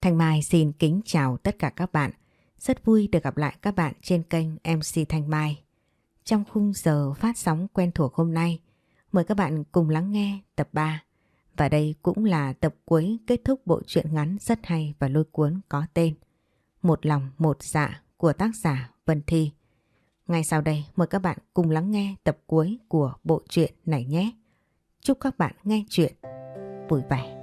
Thanh Mai xin kính chào tất cả các bạn. Rất vui được gặp lại các bạn trên kênh MC Thanh Mai. Trong khung giờ phát sóng quen thuộc hôm nay, mời các bạn cùng lắng nghe tập 3. Và đây cũng là tập cuối kết thúc bộ truyện ngắn rất hay và lôi cuốn có tên Một lòng một dạ của tác giả Vân Thi. Ngay sau đây mời các bạn cùng lắng nghe tập cuối của bộ truyện này nhé. Chúc các bạn nghe chuyện vui vẻ.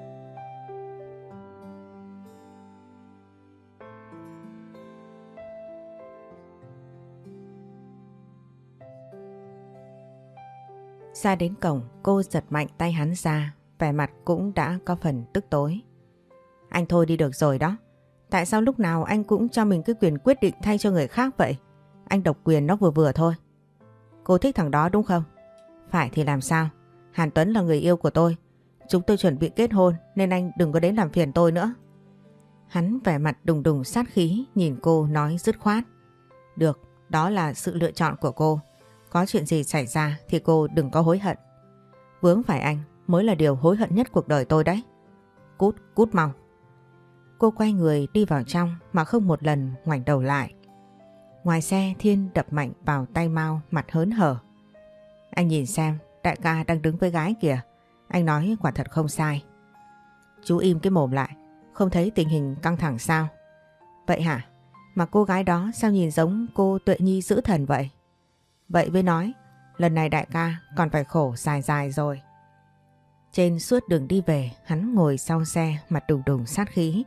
Ra đến cổng cô giật mạnh tay hắn ra Vẻ mặt cũng đã có phần tức tối. Anh thôi đi được rồi đó. Tại sao lúc nào anh cũng cho mình cái quyền quyết định thay cho người khác vậy? Anh độc quyền nó vừa vừa thôi. Cô thích thằng đó đúng không? Phải thì làm sao? Hàn Tuấn là người yêu của tôi. Chúng tôi chuẩn bị kết hôn Nên anh đừng có đến làm phiền tôi nữa. Hắn vẻ mặt đùng đùng sát khí Nhìn cô nói dứt khoát. Được, đó là sự lựa chọn của cô có chuyện gì xảy ra thì cô đừng có hối hận. Vướng phải anh mới là điều hối hận nhất cuộc đời tôi đấy. Cút, cút mau. Cô quay người đi vào trong mà không một lần ngoảnh đầu lại. Ngoài xe Thiên đập mạnh vào tay Mao mặt hớn hở. Anh nhìn xem, đại ca đang đứng với gái kìa. Anh nói quả thật không sai. Chú im cái mồm lại, không thấy tình hình căng thẳng sao? Vậy hả? Mà cô gái đó sao nhìn giống cô Tuệ Nhi giữ thần vậy? Vậy mới nói, lần này đại ca còn phải khổ dài dài rồi. Trên suốt đường đi về, hắn ngồi sau xe mặt đùng đùng sát khí.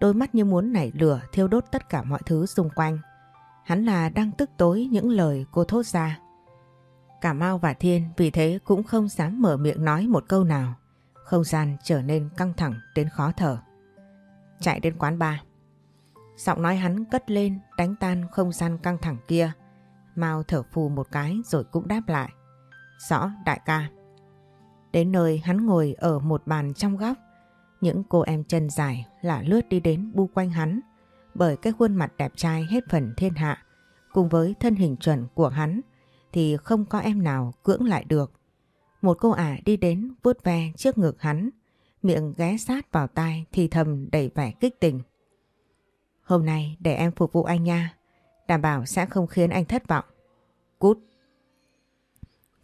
Đôi mắt như muốn nảy lửa thiêu đốt tất cả mọi thứ xung quanh. Hắn là đang tức tối những lời cô thốt ra. Cả Mao và Thiên vì thế cũng không dám mở miệng nói một câu nào. Không gian trở nên căng thẳng đến khó thở. Chạy đến quán bar. Giọng nói hắn cất lên đánh tan không gian căng thẳng kia. Mao thở phù một cái rồi cũng đáp lại. Rõ, đại ca. Đến nơi, hắn ngồi ở một bàn trong góc. Những cô em chân dài là lướt đi đến bu quanh hắn, bởi cái khuôn mặt đẹp trai hết phần thiên hạ cùng với thân hình chuẩn của hắn, thì không có em nào cưỡng lại được. Một cô ả đi đến vuốt ve trước ngực hắn, miệng ghé sát vào tai thì thầm đầy vẻ kích tình. Hôm nay để em phục vụ anh nha. Đảm bảo sẽ không khiến anh thất vọng. Cút.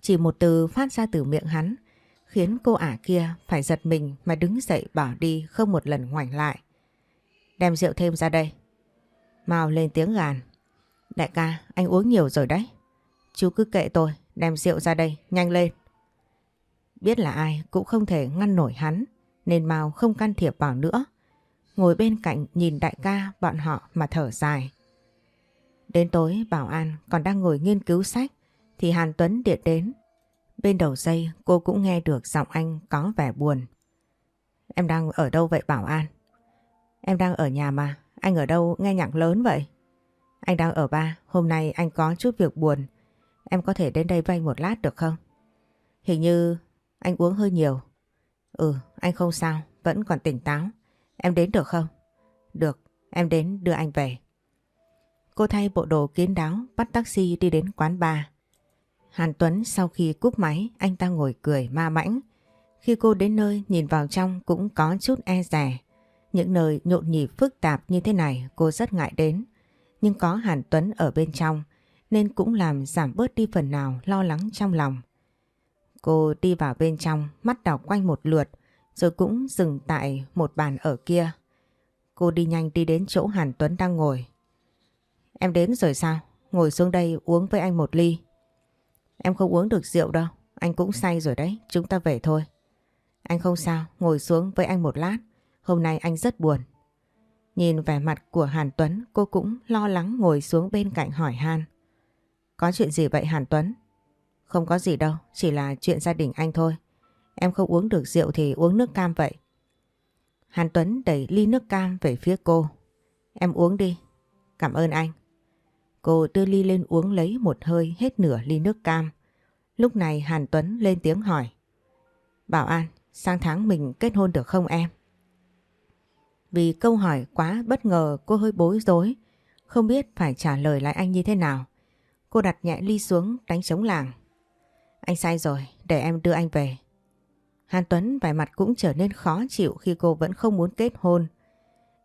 Chỉ một từ phát ra từ miệng hắn khiến cô ả kia phải giật mình mà đứng dậy bỏ đi không một lần ngoảnh lại. Đem rượu thêm ra đây. Mao lên tiếng gàn. Đại ca, anh uống nhiều rồi đấy. Chú cứ kệ tôi, đem rượu ra đây, nhanh lên. Biết là ai cũng không thể ngăn nổi hắn, nên Mao không can thiệp vào nữa. Ngồi bên cạnh nhìn đại ca bọn họ mà thở dài. Đến tối Bảo An còn đang ngồi nghiên cứu sách thì Hàn Tuấn điện đến. Bên đầu dây cô cũng nghe được giọng anh có vẻ buồn. Em đang ở đâu vậy Bảo An? Em đang ở nhà mà, anh ở đâu nghe nhạc lớn vậy? Anh đang ở ba, hôm nay anh có chút việc buồn. Em có thể đến đây vay một lát được không? Hình như anh uống hơi nhiều. Ừ, anh không sao, vẫn còn tỉnh táo. Em đến được không? Được, em đến đưa anh về. Cô thay bộ đồ kiến đáo, bắt taxi đi đến quán bar. Hàn Tuấn sau khi cúp máy, anh ta ngồi cười ma mãnh. Khi cô đến nơi, nhìn vào trong cũng có chút e rè. Những nơi nhộn nhịp phức tạp như thế này, cô rất ngại đến. Nhưng có Hàn Tuấn ở bên trong, nên cũng làm giảm bớt đi phần nào lo lắng trong lòng. Cô đi vào bên trong, mắt đảo quanh một lượt, rồi cũng dừng tại một bàn ở kia. Cô đi nhanh đi đến chỗ Hàn Tuấn đang ngồi Em đến rồi sao? Ngồi xuống đây uống với anh một ly. Em không uống được rượu đâu. Anh cũng say rồi đấy. Chúng ta về thôi. Anh không sao. Ngồi xuống với anh một lát. Hôm nay anh rất buồn. Nhìn vẻ mặt của Hàn Tuấn, cô cũng lo lắng ngồi xuống bên cạnh hỏi Han. Có chuyện gì vậy, Hàn Tuấn? Không có gì đâu. Chỉ là chuyện gia đình anh thôi. Em không uống được rượu thì uống nước cam vậy. Hàn Tuấn đẩy ly nước cam về phía cô. Em uống đi. Cảm ơn anh. Cô đưa ly lên uống lấy một hơi hết nửa ly nước cam. Lúc này Hàn Tuấn lên tiếng hỏi. Bảo An, sang tháng mình kết hôn được không em? Vì câu hỏi quá bất ngờ cô hơi bối rối, không biết phải trả lời lại anh như thế nào. Cô đặt nhẹ ly xuống đánh trống làng. Anh sai rồi, để em đưa anh về. Hàn Tuấn vẻ mặt cũng trở nên khó chịu khi cô vẫn không muốn kết hôn.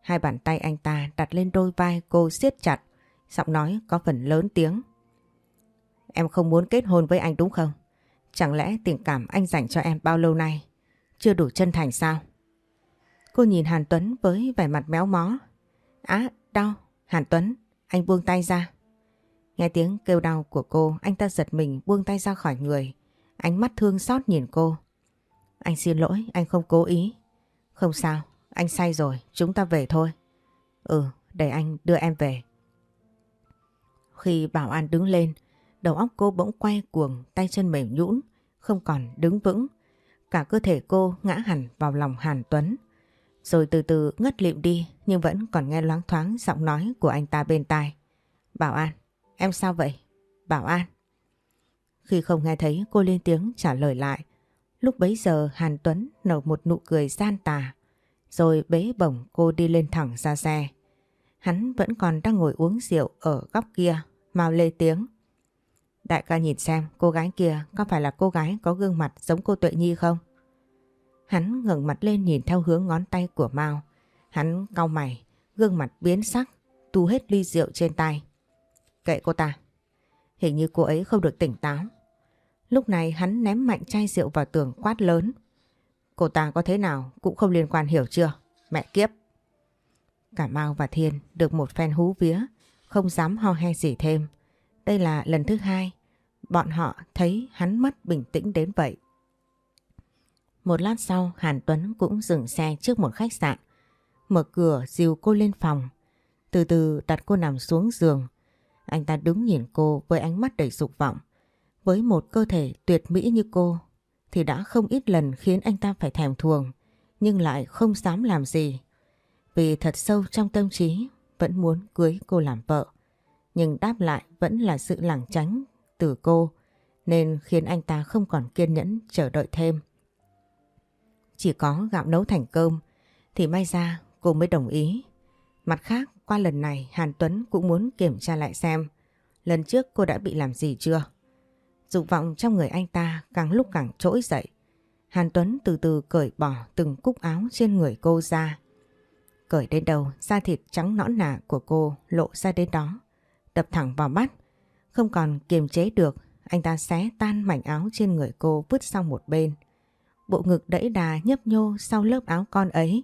Hai bàn tay anh ta đặt lên đôi vai cô siết chặt, giọng nói có phần lớn tiếng. Em không muốn kết hôn với anh đúng không? Chẳng lẽ tình cảm anh dành cho em bao lâu nay chưa đủ chân thành sao? Cô nhìn Hàn Tuấn với vẻ mặt méo mó. Á, đau. Hàn Tuấn, anh buông tay ra. Nghe tiếng kêu đau của cô, anh ta giật mình buông tay ra khỏi người. Ánh mắt thương xót nhìn cô. Anh xin lỗi, anh không cố ý. Không sao, anh say rồi, chúng ta về thôi. Ừ, để anh đưa em về. Khi bảo an đứng lên, đầu óc cô bỗng quay cuồng, tay chân mềm nhũn, không còn đứng vững. Cả cơ thể cô ngã hẳn vào lòng Hàn Tuấn. Rồi từ từ ngất lịm đi nhưng vẫn còn nghe loáng thoáng giọng nói của anh ta bên tai. Bảo An, em sao vậy? Bảo An. Khi không nghe thấy cô lên tiếng trả lời lại, lúc bấy giờ Hàn Tuấn nở một nụ cười gian tà, rồi bế bổng cô đi lên thẳng ra xe. Hắn vẫn còn đang ngồi uống rượu ở góc kia, mau lê tiếng. Đại ca nhìn xem cô gái kia có phải là cô gái có gương mặt giống cô Tuệ Nhi không? Hắn ngẩng mặt lên nhìn theo hướng ngón tay của Mao. Hắn cau mày, gương mặt biến sắc, tu hết ly rượu trên tay. Kệ cô ta. Hình như cô ấy không được tỉnh táo. Lúc này hắn ném mạnh chai rượu vào tường quát lớn. Cô ta có thế nào cũng không liên quan hiểu chưa? Mẹ kiếp. Cả Mao và Thiên được một phen hú vía, không dám ho he gì thêm. Đây là lần thứ hai, bọn họ thấy hắn mất bình tĩnh đến vậy. Một lát sau, Hàn Tuấn cũng dừng xe trước một khách sạn. Mở cửa dìu cô lên phòng. Từ từ đặt cô nằm xuống giường. Anh ta đứng nhìn cô với ánh mắt đầy dục vọng. Với một cơ thể tuyệt mỹ như cô, thì đã không ít lần khiến anh ta phải thèm thuồng, nhưng lại không dám làm gì. Vì thật sâu trong tâm trí vẫn muốn cưới cô làm vợ. Nhưng đáp lại vẫn là sự lảng tránh từ cô, nên khiến anh ta không còn kiên nhẫn chờ đợi thêm. Chỉ có gạo nấu thành cơm thì may ra cô mới đồng ý. Mặt khác, qua lần này Hàn Tuấn cũng muốn kiểm tra lại xem lần trước cô đã bị làm gì chưa. Dục vọng trong người anh ta càng lúc càng trỗi dậy. Hàn Tuấn từ từ cởi bỏ từng cúc áo trên người cô ra. Cởi đến đầu, da thịt trắng nõn nà của cô lộ ra đến đó. Đập thẳng vào mắt. Không còn kiềm chế được, anh ta xé tan mảnh áo trên người cô vứt sang một bên. Bộ ngực đẫy đà nhấp nhô sau lớp áo con ấy,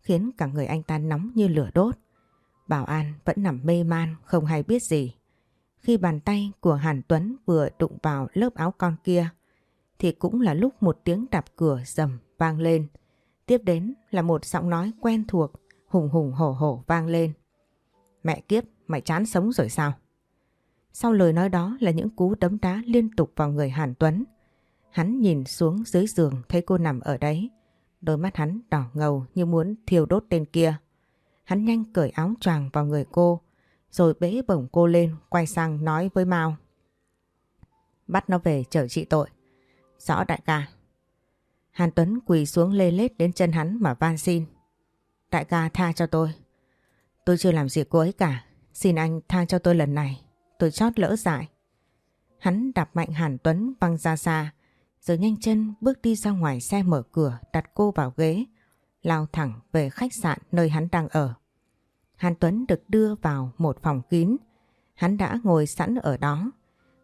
khiến cả người anh ta nóng như lửa đốt. Bảo An vẫn nằm mê man, không hay biết gì. Khi bàn tay của Hàn Tuấn vừa đụng vào lớp áo con kia, thì cũng là lúc một tiếng đạp cửa rầm vang lên. Tiếp đến là một giọng nói quen thuộc, hùng hùng hổ hổ vang lên. Mẹ kiếp, mày chán sống rồi sao? Sau lời nói đó là những cú đấm đá liên tục vào người Hàn Tuấn. Hắn nhìn xuống dưới giường thấy cô nằm ở đấy. Đôi mắt hắn đỏ ngầu như muốn thiêu đốt tên kia. Hắn nhanh cởi áo choàng vào người cô, rồi bế bổng cô lên quay sang nói với Mao. Bắt nó về chở trị tội. Rõ đại ca. Hàn Tuấn quỳ xuống lê lết đến chân hắn mà van xin. Đại ca tha cho tôi. Tôi chưa làm gì cô ấy cả. Xin anh tha cho tôi lần này. Tôi chót lỡ dại. Hắn đạp mạnh Hàn Tuấn văng ra xa. Rồi nhanh chân bước đi ra ngoài xe mở cửa đặt cô vào ghế. Lao thẳng về khách sạn nơi hắn đang ở. Hàn Tuấn được đưa vào một phòng kín. Hắn đã ngồi sẵn ở đó.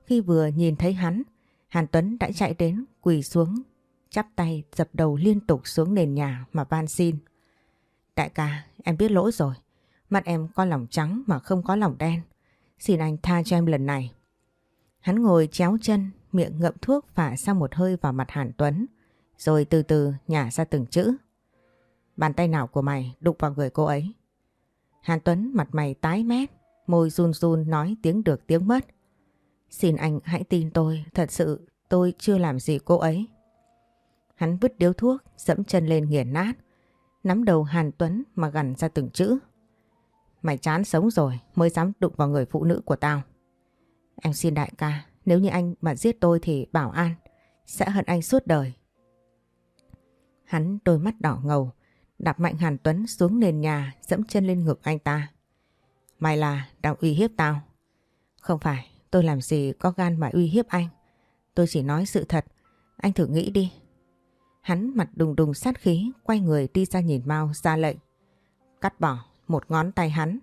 Khi vừa nhìn thấy hắn, Hàn Tuấn đã chạy đến quỳ xuống, chắp tay dập đầu liên tục xuống nền nhà mà van xin. Đại ca, em biết lỗi rồi. Mặt em có lòng trắng mà không có lòng đen. Xin anh tha cho em lần này. Hắn ngồi chéo chân, miệng ngậm thuốc phả sang một hơi vào mặt Hàn Tuấn, rồi từ từ nhả ra từng chữ. Bàn tay nào của mày đụng vào người cô ấy? Hàn Tuấn mặt mày tái mét, môi run run nói tiếng được tiếng mất. Xin anh hãy tin tôi, thật sự tôi chưa làm gì cô ấy. Hắn vứt điếu thuốc, dẫm chân lên nghiền nát, nắm đầu Hàn Tuấn mà gằn ra từng chữ. Mày chán sống rồi mới dám đụng vào người phụ nữ của tao. Em xin đại ca, nếu như anh mà giết tôi thì bảo an, sẽ hận anh suốt đời. Hắn đôi mắt đỏ ngầu, đạp mạnh Hàn Tuấn xuống nền nhà, dẫm chân lên ngực anh ta. Mày là đang uy hiếp tao. Không phải, tôi làm gì có gan mà uy hiếp anh. Tôi chỉ nói sự thật, anh thử nghĩ đi. Hắn mặt đùng đùng sát khí, quay người đi ra nhìn Mao ra lệnh. cắt bỏ một ngón tay hắn.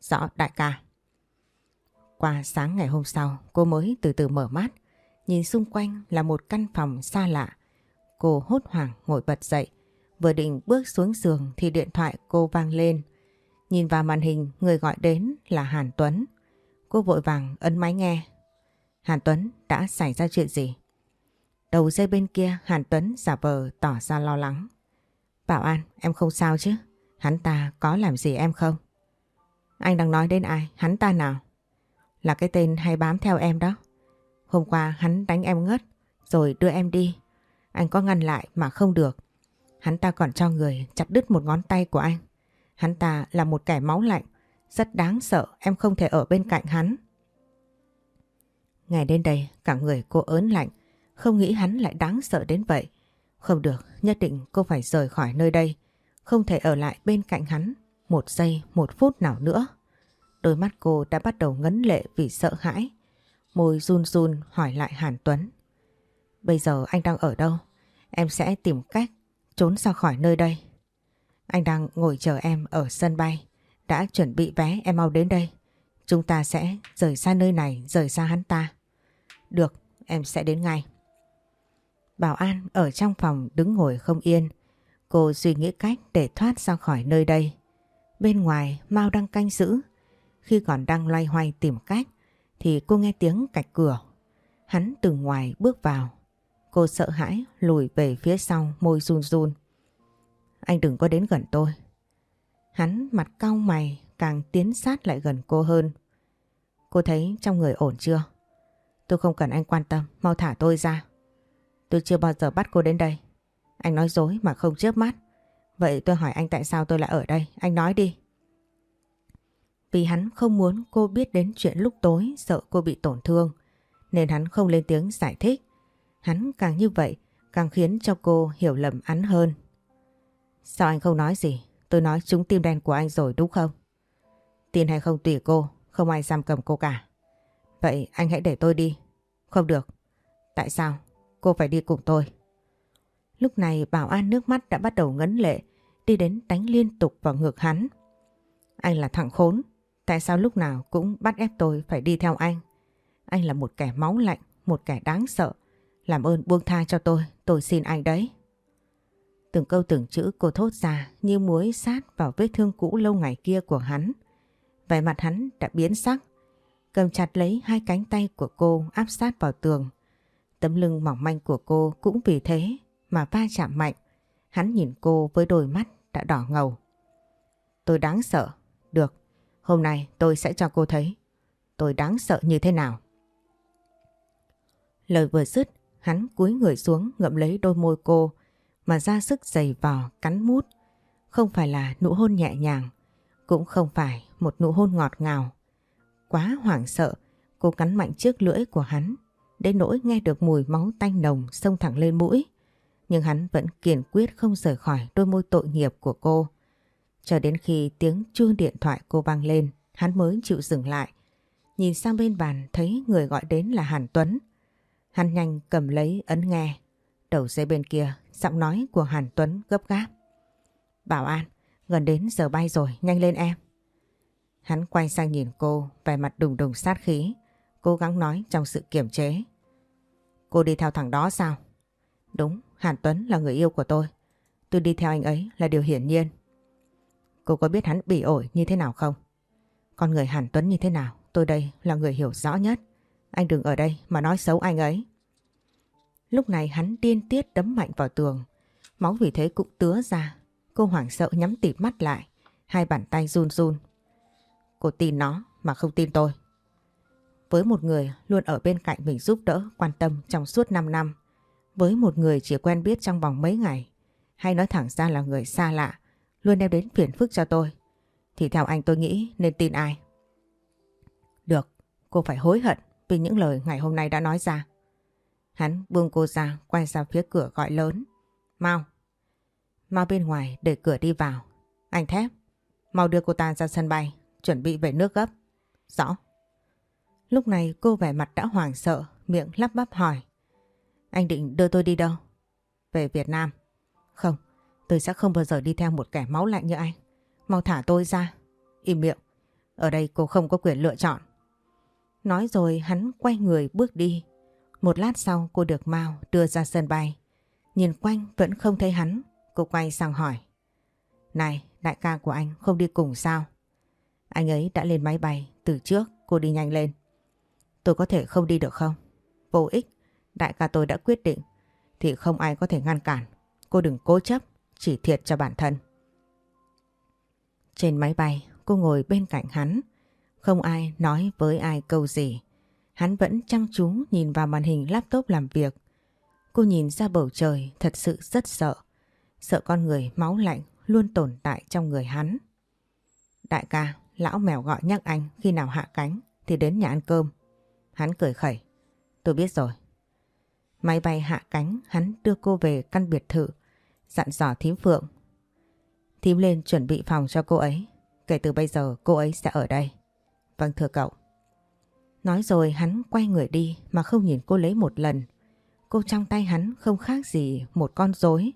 Rõ đại ca. Qua sáng ngày hôm sau cô mới từ từ mở mắt. Nhìn xung quanh là một căn phòng xa lạ. Cô hốt hoảng ngồi bật dậy. Vừa định bước xuống giường thì điện thoại cô vang lên. Nhìn vào màn hình người gọi đến là Hàn Tuấn. Cô vội vàng ấn máy nghe. Hàn Tuấn đã xảy ra chuyện gì? Đầu dây bên kia, Hàn Tuấn giả vờ tỏ ra lo lắng. Bảo An, em không sao chứ? Hắn ta có làm gì em không? Anh đang nói đến ai? Hắn ta nào? Là cái tên hay bám theo em đó. Hôm qua hắn đánh em ngất, rồi đưa em đi. Anh có ngăn lại mà không được. Hắn ta còn cho người chặt đứt một ngón tay của anh. Hắn ta là một kẻ máu lạnh. Rất đáng sợ, em không thể ở bên cạnh hắn. Ngày đến đây, cả người cô ớn lạnh. Không nghĩ hắn lại đáng sợ đến vậy. Không được, nhất định cô phải rời khỏi nơi đây. Không thể ở lại bên cạnh hắn một giây, một phút nào nữa. Đôi mắt cô đã bắt đầu ngấn lệ vì sợ hãi. Môi run run hỏi lại Hàn Tuấn. Bây giờ anh đang ở đâu? Em sẽ tìm cách trốn ra khỏi nơi đây. Anh đang ngồi chờ em ở sân bay. Đã chuẩn bị vé em mau đến đây. Chúng ta sẽ rời xa nơi này, rời xa hắn ta. Được, em sẽ đến ngay. Bảo An ở trong phòng đứng ngồi không yên. Cô suy nghĩ cách để thoát ra khỏi nơi đây. Bên ngoài Mao đang canh giữ. Khi còn đang loay hoay tìm cách thì cô nghe tiếng cạch cửa. Hắn từ ngoài bước vào. Cô sợ hãi lùi về phía sau môi run run. Anh đừng có đến gần tôi. Hắn mặt cau mày càng tiến sát lại gần cô hơn. Cô thấy trong người ổn chưa? Tôi không cần anh quan tâm, mau thả tôi ra. Tôi chưa bao giờ bắt cô đến đây. Anh nói dối mà không chớp mắt. Vậy tôi hỏi anh tại sao tôi lại ở đây, anh nói đi. Vì hắn không muốn cô biết đến chuyện lúc tối sợ cô bị tổn thương. Nên hắn không lên tiếng giải thích. Hắn càng như vậy càng khiến cho cô hiểu lầm hắn hơn. Sao anh không nói gì? Tôi nói trúng tim đen của anh rồi đúng không? Tin hay không tùy cô, không ai giam cầm cô cả. Vậy anh hãy để tôi đi. Không được. Tại sao? Cô phải đi cùng tôi. Lúc này bảo an nước mắt đã bắt đầu ngấn lệ, đi đến đánh liên tục vào ngực hắn. Anh là thằng khốn, tại sao lúc nào cũng bắt ép tôi phải đi theo anh? Anh là một kẻ máu lạnh, một kẻ đáng sợ. Làm ơn buông tha cho tôi, tôi xin anh đấy. Từng câu từng chữ cô thốt ra như muối sát vào vết thương cũ lâu ngày kia của hắn. Vẻ mặt hắn đã biến sắc, cầm chặt lấy hai cánh tay của cô áp sát vào tường. Tấm lưng mỏng manh của cô cũng vì thế mà va chạm mạnh. Hắn nhìn cô với đôi mắt đã đỏ ngầu. Tôi đáng sợ. Được, hôm nay tôi sẽ cho cô thấy tôi đáng sợ như thế nào. Lời vừa dứt, hắn cúi người xuống ngậm lấy đôi môi cô mà ra sức giày vò cắn mút. Không phải là nụ hôn nhẹ nhàng, cũng không phải một nụ hôn ngọt ngào. Quá hoảng sợ, cô cắn mạnh trước lưỡi của hắn, đến nỗi nghe được mùi máu tanh nồng xông thẳng lên mũi. Nhưng hắn vẫn kiên quyết không rời khỏi đôi môi tội nghiệp của cô. Cho đến khi tiếng chuông điện thoại cô vang lên, hắn mới chịu dừng lại. Nhìn sang bên bàn thấy người gọi đến là Hàn Tuấn. Hắn nhanh cầm lấy ấn nghe. Đầu dây bên kia, giọng nói của Hàn Tuấn gấp gáp. Bảo An, gần đến giờ bay rồi, nhanh lên em. Hắn quay sang nhìn cô, vẻ mặt đùng đùng sát khí, cố gắng nói trong sự kiềm chế. Cô đi theo thằng đó sao? Đúng, Hàn Tuấn là người yêu của tôi. Tôi đi theo anh ấy là điều hiển nhiên. Cô có biết hắn bị ổi như thế nào không? Con người Hàn Tuấn như thế nào? Tôi đây là người hiểu rõ nhất. Anh đừng ở đây mà nói xấu anh ấy. Lúc này hắn điên tiết đấm mạnh vào tường. Máu vì thế cũng tứa ra. Cô hoảng sợ nhắm tịt mắt lại. Hai bàn tay run run. Cô tin nó mà không tin tôi. Với một người luôn ở bên cạnh mình giúp đỡ, quan tâm trong suốt 5 năm. Với một người chỉ quen biết trong vòng mấy ngày. Hay nói thẳng ra là người xa lạ. Luôn đem đến phiền phức cho tôi. Thì theo anh tôi nghĩ nên tin ai? Được, cô phải hối hận vì những lời ngày hôm nay đã nói ra. Hắn buông cô ra, quay ra phía cửa gọi lớn. Mau! Mau bên ngoài để cửa đi vào. Anh thép, mau đưa cô ta ra sân bay, chuẩn bị về nước gấp. Rõ. Lúc này cô vẻ mặt đã hoảng sợ, miệng lắp bắp hỏi. Anh định đưa tôi đi đâu? Về Việt Nam. Không, tôi sẽ không bao giờ đi theo một kẻ máu lạnh như anh. mau thả tôi ra. Im miệng, ở đây cô không có quyền lựa chọn. Nói rồi hắn quay người bước đi. Một lát sau cô được Mao đưa ra sân bay. Nhìn quanh vẫn không thấy hắn, cô quay sang hỏi. Này, đại ca của anh không đi cùng sao? Anh ấy đã lên máy bay, từ trước cô đi nhanh lên. Tôi có thể không đi được không? Vô ích, đại ca tôi đã quyết định, thì không ai có thể ngăn cản. Cô đừng cố chấp, chỉ thiệt cho bản thân. Trên máy bay, cô ngồi bên cạnh hắn. Không ai nói với ai câu gì. Hắn vẫn chăm chú nhìn vào màn hình laptop làm việc. Cô nhìn ra bầu trời thật sự rất sợ. Sợ con người máu lạnh luôn tồn tại trong người hắn. Đại ca, lão mèo gọi nhắc anh khi nào hạ cánh thì đến nhà ăn cơm. Hắn cười khẩy. Tôi biết rồi. Máy bay hạ cánh, hắn đưa cô về căn biệt thự. Dặn dò thím Phượng. Thím lên chuẩn bị phòng cho cô ấy. Kể từ bây giờ, cô ấy sẽ ở đây. Vâng thưa cậu. Nói rồi, hắn quay người đi mà không nhìn cô lấy một lần. Cô trong tay hắn không khác gì một con rối.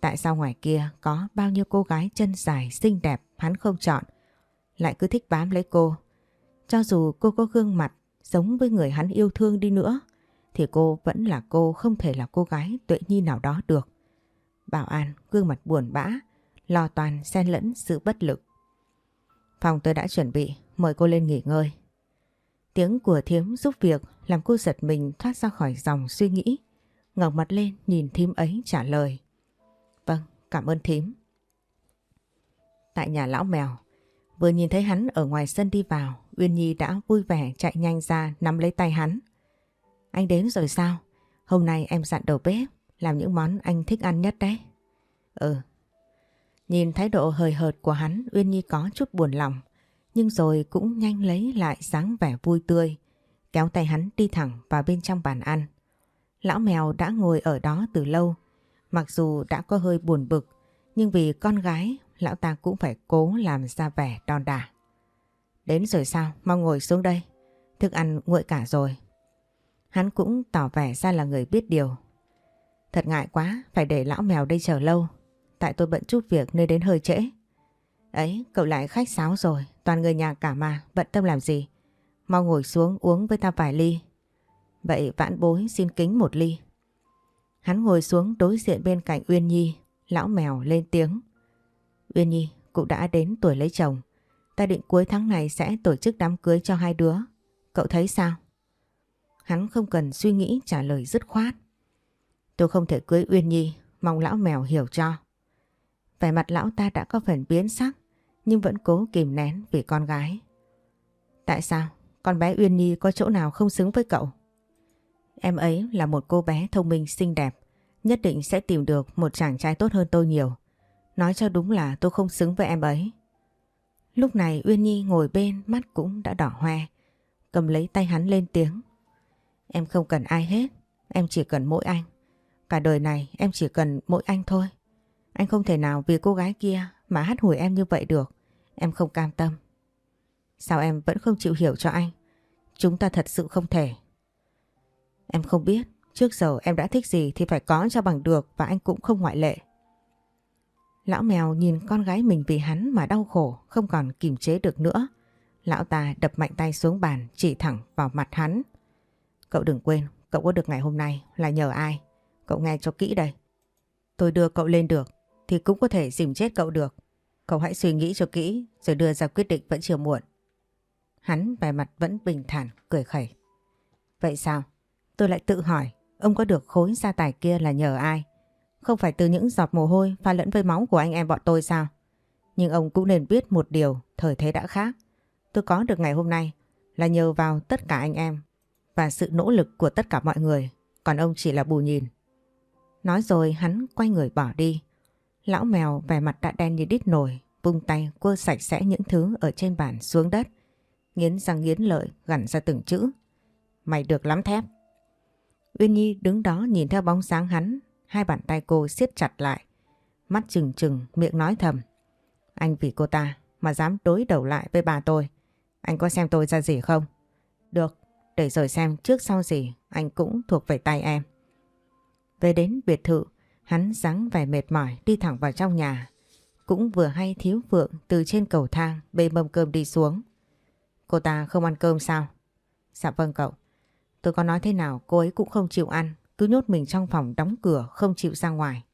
Tại sao ngoài kia có bao nhiêu cô gái chân dài, xinh đẹp, hắn không chọn. Lại cứ thích bám lấy cô. Cho dù cô có gương mặt giống với người hắn yêu thương đi nữa thì cô vẫn là cô không thể là cô gái tuệ nhi nào đó được. Bảo An gương mặt buồn bã, lo toàn xen lẫn sự bất lực. Phòng tôi đã chuẩn bị, mời cô lên nghỉ ngơi. Tiếng của thiếm giúp việc làm cô giật mình thoát ra khỏi dòng suy nghĩ. ngẩng mặt lên nhìn thím ấy trả lời. Vâng, cảm ơn thím. Tại nhà lão mèo, vừa nhìn thấy hắn ở ngoài sân đi vào, Uyên Nhi đã vui vẻ chạy nhanh ra nắm lấy tay hắn. Anh đến rồi sao? Hôm nay em dặn đầu bếp làm những món anh thích ăn nhất đấy. Ừ. Nhìn thái độ hời hợt của hắn Uyên Nhi có chút buồn lòng nhưng rồi cũng nhanh lấy lại dáng vẻ vui tươi kéo tay hắn đi thẳng vào bên trong bàn ăn. Lão mèo đã ngồi ở đó từ lâu mặc dù đã có hơi buồn bực nhưng vì con gái lão ta cũng phải cố làm ra vẻ đòn đả. Đến rồi sao? Mau ngồi xuống đây. Thức ăn nguội cả rồi. Hắn cũng tỏ vẻ ra là người biết điều. Thật ngại quá, phải để lão mèo đây chờ lâu. Tại tôi bận chút việc nên đến hơi trễ. Ấy, cậu lại khách sáo rồi, toàn người nhà cả mà, bận tâm làm gì. Mau ngồi xuống uống với ta vài ly. Vậy vãn bối xin kính một ly. Hắn ngồi xuống đối diện bên cạnh Uyên Nhi, lão mèo lên tiếng. Uyên Nhi, cũng đã đến tuổi lấy chồng. Ta định cuối tháng này sẽ tổ chức đám cưới cho hai đứa. Cậu thấy sao? Hắn không cần suy nghĩ trả lời dứt khoát. Tôi không thể cưới Uyên Nhi, mong lão mèo hiểu cho. Vẻ mặt lão ta đã có phần biến sắc, nhưng vẫn cố kìm nén vì con gái. Tại sao? Con bé Uyên Nhi có chỗ nào không xứng với cậu? Em ấy là một cô bé thông minh xinh đẹp, nhất định sẽ tìm được một chàng trai tốt hơn tôi nhiều. Nói cho đúng là tôi không xứng với em ấy. Lúc này Uyên Nhi ngồi bên mắt cũng đã đỏ hoe, cầm lấy tay hắn lên tiếng. Em không cần ai hết, em chỉ cần mỗi anh. Cả đời này em chỉ cần mỗi anh thôi. Anh không thể nào vì cô gái kia mà hát hủi em như vậy được. Em không cam tâm. Sao em vẫn không chịu hiểu cho anh? Chúng ta thật sự không thể. Em không biết, trước giờ em đã thích gì thì phải có cho bằng được và anh cũng không ngoại lệ. Lão mèo nhìn con gái mình vì hắn mà đau khổ, không còn kìm chế được nữa. Lão ta đập mạnh tay xuống bàn, chỉ thẳng vào mặt hắn. Cậu đừng quên, cậu có được ngày hôm nay là nhờ ai? Cậu nghe cho kỹ đây. Tôi đưa cậu lên được, thì cũng có thể dìm chết cậu được. Cậu hãy suy nghĩ cho kỹ, rồi đưa ra quyết định vẫn chưa muộn. Hắn vẻ mặt vẫn bình thản, cười khẩy. Vậy sao? Tôi lại tự hỏi, ông có được khối gia tài kia là nhờ ai? Không phải từ những giọt mồ hôi pha lẫn với máu của anh em bọn tôi sao? Nhưng ông cũng nên biết một điều, thời thế đã khác. Tôi có được ngày hôm nay là nhờ vào tất cả anh em và sự nỗ lực của tất cả mọi người, còn ông chỉ là bù nhìn. Nói rồi hắn quay người bỏ đi. Lão mèo vẻ mặt đã đen như đít nổi, vung tay quơ sạch sẽ những thứ ở trên bàn xuống đất. Nghiến răng nghiến lợi gằn ra từng chữ. Mày được lắm thép. Uyên Nhi đứng đó nhìn theo bóng sáng hắn, hai bàn tay cô siết chặt lại. Mắt trừng trừng, miệng nói thầm. Anh vì cô ta mà dám đối đầu lại với bà tôi. Anh có xem tôi ra gì không? Được, để rồi xem trước sau gì anh cũng thuộc về tay em. Về đến biệt thự, hắn dáng vẻ mệt mỏi đi thẳng vào trong nhà. cũng vừa hay thiếu Phượng từ trên cầu thang bê mâm cơm đi xuống. Cô ta không ăn cơm sao? Dạ vâng cậu. Tôi có nói thế nào cô ấy cũng không chịu ăn, cứ nhốt mình trong phòng đóng cửa không chịu ra ngoài.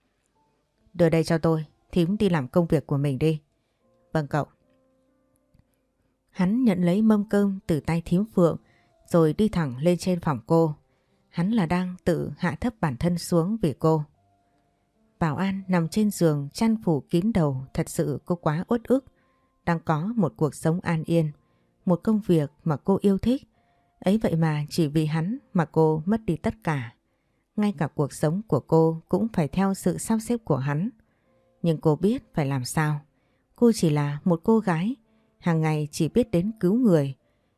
Đưa đây cho tôi, thím đi làm công việc của mình đi. Vâng cậu. Hắn nhận lấy mâm cơm từ tay thím Phượng rồi đi thẳng lên trên phòng cô. Hắn là đang tự hạ thấp bản thân xuống vì cô. Bảo An nằm trên giường chăn phủ kín đầu thật sự cô quá uất ức. Đang có một cuộc sống an yên, một công việc mà cô yêu thích. Ấy vậy mà chỉ vì hắn mà cô mất đi tất cả. Ngay cả cuộc sống của cô cũng phải theo sự sắp xếp của hắn. Nhưng cô biết phải làm sao. Cô chỉ là một cô gái, hàng ngày chỉ biết đến cứu người,